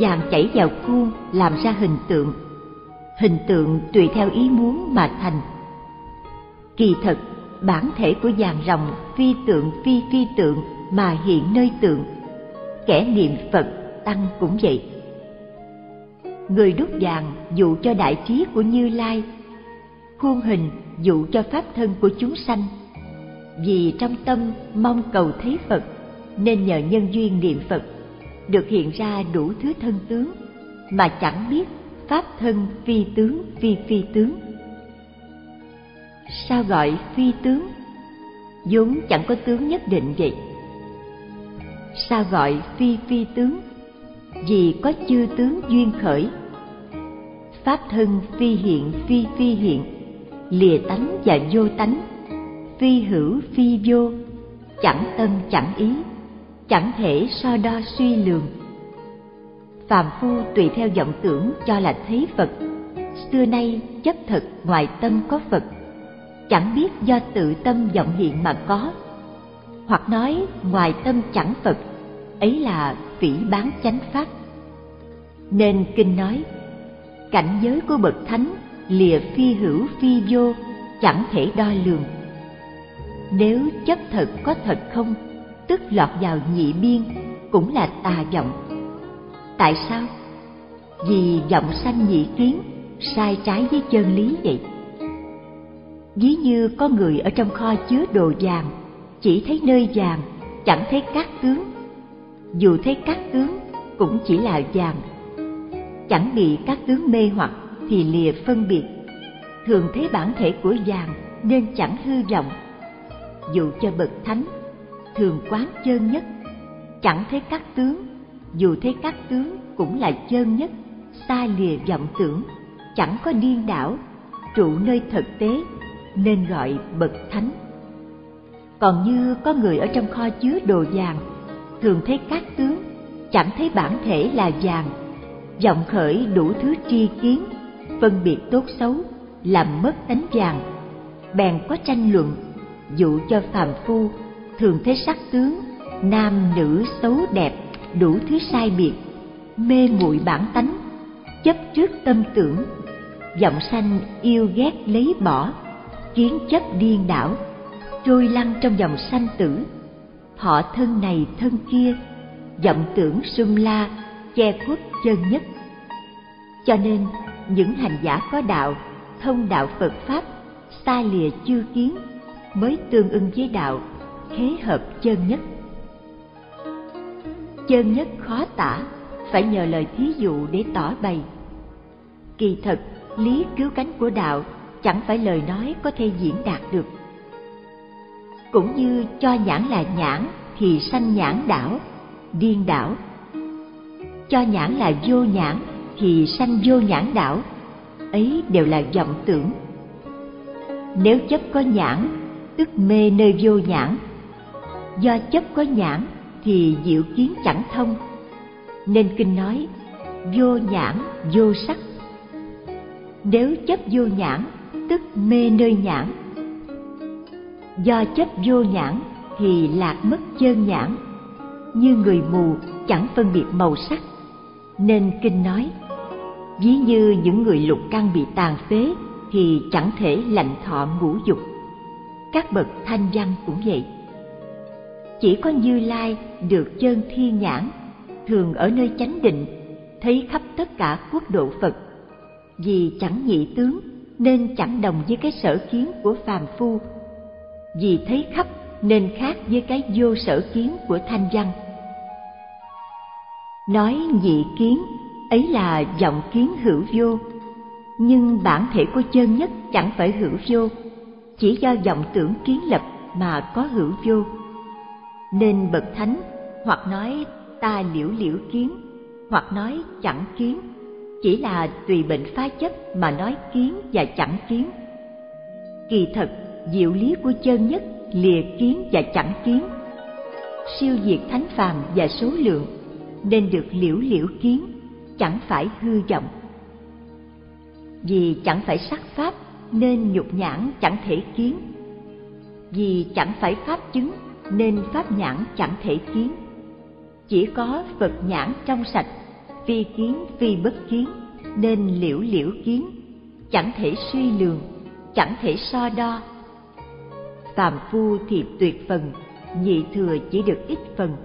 vàng chảy vào khuôn làm ra hình tượng hình tượng tùy theo ý muốn mà thành. Kỳ thật bản thể của vàng rồng phi tượng phi phi tượng mà hiện nơi tượng. Kẻ niệm phật tăng cũng vậy. Người đúc vàng dụ cho đại trí của như lai, khuôn hình dụ cho pháp thân của chúng sanh. Vì trong tâm mong cầu thấy phật, nên nhờ nhân duyên niệm phật, được hiện ra đủ thứ thân tướng, mà chẳng biết pháp thân phi tướng phi phi tướng sao gọi phi tướng? Vốn chẳng có tướng nhất định vậy. Sao gọi phi phi tướng? Vì có chư tướng duyên khởi. Pháp thân phi hiện phi phi hiện, lìa tánh và vô tánh. Phi hữu phi vô, chẳng tâm chẳng ý, chẳng thể so đo suy lường. Phàm phu tùy theo vọng tưởng cho là thấy phật. Xưa nay chấp thật ngoài tâm có phật chẳng biết do tự tâm vọng hiện mà có. Hoặc nói, ngoài tâm chẳng phật, ấy là phỉ bán chánh pháp. Nên kinh nói, cảnh giới của bậc thánh lìa phi hữu phi vô, chẳng thể đo lường. Nếu chấp thật có thật không, tức lọt vào nhị biên, cũng là tà vọng. Tại sao? Vì vọng sanh nhị kiến sai trái với chân lý vậy ví như có người ở trong kho chứa đồ vàng, chỉ thấy nơi vàng, chẳng thấy các tướng. Dù thấy các tướng, cũng chỉ là vàng. Chẳng bị các tướng mê hoặc thì lìa phân biệt. Thường thấy bản thể của vàng nên chẳng hư vọng dù cho bậc thánh, thường quán chân nhất. Chẳng thấy các tướng, dù thấy các tướng cũng là chân nhất. Xa lìa vọng tưởng, chẳng có điên đảo, trụ nơi thực tế nên gọi bậc thánh. Còn như có người ở trong kho chứa đồ vàng, thường thấy các tướng, chẳng thấy bản thể là vàng vọng khởi đủ thứ tri kiến, phân biệt tốt xấu, làm mất tánh vàng. Bèn có tranh luận, dụ cho phàm phu, thường thấy sắc tướng, nam nữ xấu đẹp, đủ thứ sai biệt, mê muội bản tánh, chấp trước tâm tưởng vọng sanh yêu ghét lấy bỏ kiến chấp điên đảo, trôi lăn trong dòng sanh tử. Họ thân này thân kia, vọng tưởng sum la, che khuất chân nhất. Cho nên, những hành giả có đạo, thông đạo phật pháp, xa lìa chư kiến, mới tương ưng với đạo, khế hợp chân nhất. Chân nhất khó tả, phải nhờ lời thí dụ để tỏ bày. Kỳ thật, lý cứu cánh của đạo chẳng phải lời nói có thể diễn đạt được. Cũng như cho nhãn là nhãn thì sanh nhãn đảo, điên đảo. Cho nhãn là vô nhãn thì sanh vô nhãn đảo, ấy đều là vọng tưởng. Nếu chấp có nhãn, tức mê nơi vô nhãn. Do chấp có nhãn thì diệu kiến chẳng thông. Nên kinh nói, vô nhãn vô sắc. Nếu chấp vô nhãn tức mê nơi nhãn. Do chấp vô nhãn thì lạc mất chân nhãn. Như người mù chẳng phân biệt màu sắc, nên kinh nói, ví như những người lục căn bị tàn phế thì chẳng thể lạnh thọ ngũ dục. Các bậc thanh văn cũng vậy. Chỉ có như lai được chân thiên nhãn, thường ở nơi chánh định, thấy khắp tất cả quốc độ phật, vì chẳng nhị tướng nên chẳng đồng với cái sở kiến của phàm phu. Vì thấy khắp nên khác với cái vô sở kiến của thanh văn. Nói nhị kiến, ấy là vọng kiến hữu vô. Nhưng bản thể của chân nhất chẳng phải hữu vô, chỉ do vọng tưởng kiến lập mà có hữu vô. Nên bậc thánh hoặc nói ta liễu liễu kiến, hoặc nói chẳng kiến chỉ là tùy bệnh phá chấp mà nói kiến và chẳng kiến. Kỳ thật, diệu lý của chân nhất, lìa kiến và chẳng kiến. Siêu diệt thánh phàm và số lượng, nên được liễu liễu kiến, chẳng phải hư vọng. Vì chẳng phải sắc pháp, nên nhục nhãn chẳng thể kiến. Vì chẳng phải pháp chứng, nên pháp nhãn chẳng thể kiến. Chỉ có phật nhãn trong sạch phi kiến, phi bất kiến, nên liễu liễu kiến. Chẳng thể suy lường, chẳng thể so đo. Phàm phu thì tuyệt phần, nhị thừa chỉ được ít phần.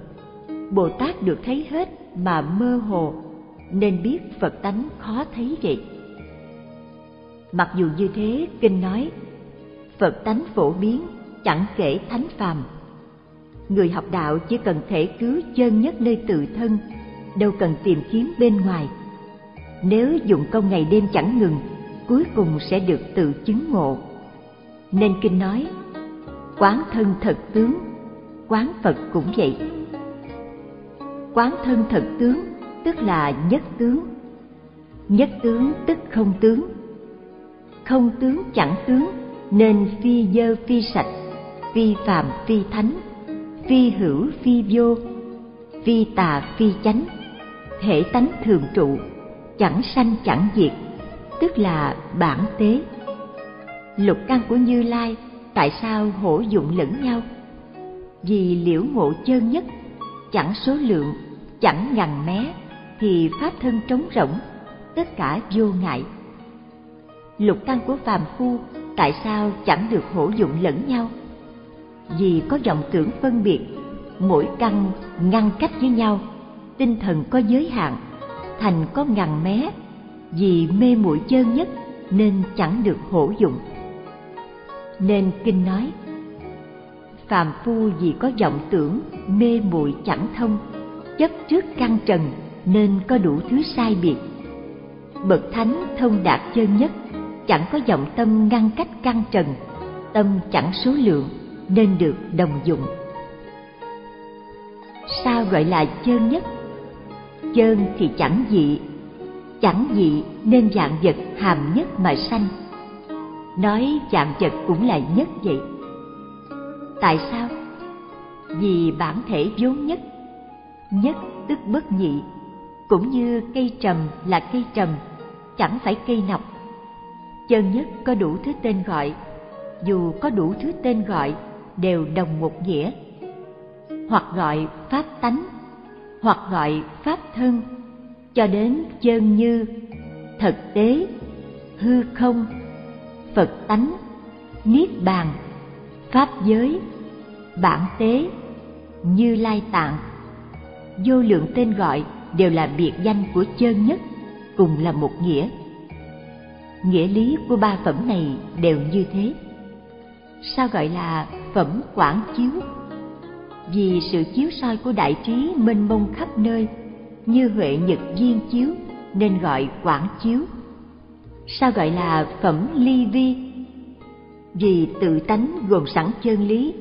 Bồ tát được thấy hết mà mơ hồ, nên biết phật tánh khó thấy vậy. Mặc dù như thế, kinh nói, phật tánh phổ biến, chẳng kể thánh phàm. Người học đạo chỉ cần thể cứu chân nhất nơi tự thân đâu cần tìm kiếm bên ngoài. Nếu dùng công ngày đêm chẳng ngừng, cuối cùng sẽ được tự chứng ngộ. Nên kinh nói, quán thân thật tướng, quán phật cũng vậy. Quán thân thật tướng tức là nhất tướng. Nhất tướng tức không tướng. Không tướng chẳng tướng, nên phi dơ phi sạch, phi phàm phi thánh, phi hữu phi vô, phi tà phi chánh thể tánh thường trụ, chẳng sanh chẳng diệt, tức là bản tế. Lục căn của như lai tại sao hổ dụng lẫn nhau? Vì liễu ngộ chân nhất, chẳng số lượng, chẳng ngằn mé, thì pháp thân trống rỗng, tất cả vô ngại. Lục căn của phàm phu tại sao chẳng được hổ dụng lẫn nhau? Vì có vọng tưởng phân biệt, mỗi căn ngăn cách với nhau tinh thần có giới hạn, thành có ngằn mé, vì mê muội chân nhất nên chẳng được hổ dụng. Nên kinh nói, phàm phu vì có vọng tưởng, mê muội chẳng thông, chấp trước căn trần nên có đủ thứ sai biệt. Bậc thánh thông đạt chân nhất, chẳng có vọng tâm ngăn cách căn trần, tâm chẳng số lượng nên được đồng dụng. Sao gọi là chân nhất chơn thì chẳng dị. Chẳng dị nên dạng vật hàm nhất mà sanh. Nói dạng vật cũng là nhất vậy. Tại sao? Vì bản thể vốn nhất. Nhất tức bất nhị. Cũng như cây trầm là cây trầm, chẳng phải cây nọc. Chân nhất có đủ thứ tên gọi. Dù có đủ thứ tên gọi, đều đồng một nghĩa. Hoặc gọi pháp tánh hoặc gọi pháp thân, cho đến chân như, thực tế, hư không, phật tánh, niết bàn, pháp giới, bản tế, như lai tạng. Vô lượng tên gọi đều là biệt danh của chân nhất, cùng là một nghĩa. Nghĩa lý của ba phẩm này đều như thế. Sao gọi là phẩm quảng chiếu? Vì sự chiếu soi của đại trí mênh mông khắp nơi, như huệ nhật viên chiếu, nên gọi quảng chiếu. Sao gọi là phẩm ly vi? Vì tự tánh gồm sẵn chân lý,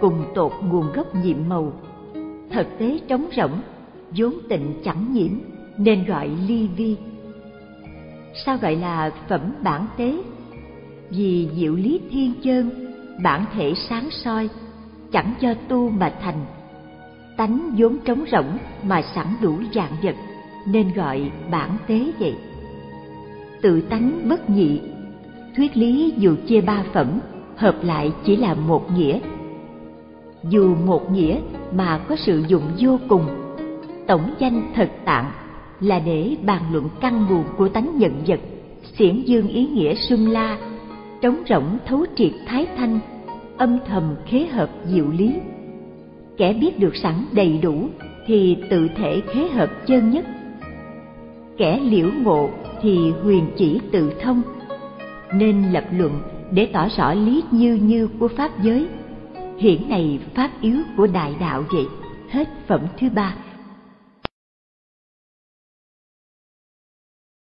cùng tột nguồn gốc nhiệm màu. Thực tế trống rỗng, vốn tịnh chẳng nhiễm, nên gọi ly vi. Sao gọi là phẩm bản tế? Vì diệu lý thiên chân, bản thể sáng soi chẳng cho tu mà thành. Tánh vốn trống rỗng mà sẵn đủ dạng vật, nên gọi bản tế vậy. Tự tánh bất nhị, thuyết lý dù chia ba phẩm, hợp lại chỉ là một nghĩa. Dù một nghĩa mà có sự dụng vô cùng, tổng danh thật tạng là để bàn luận căn nguồn của tánh nhận vật, xiển dương ý nghĩa sung la, trống rỗng thấu triệt thái thanh âm thầm khế hợp diệu lý. Kẻ biết được sẵn đầy đủ thì tự thể khế hợp chân nhất. Kẻ liễu ngộ thì huyền chỉ tự thông. Nên lập luận để tỏ rõ lý như như của pháp giới. Hiển này pháp yếu của đại đạo vậy. Hết phẩm thứ ba.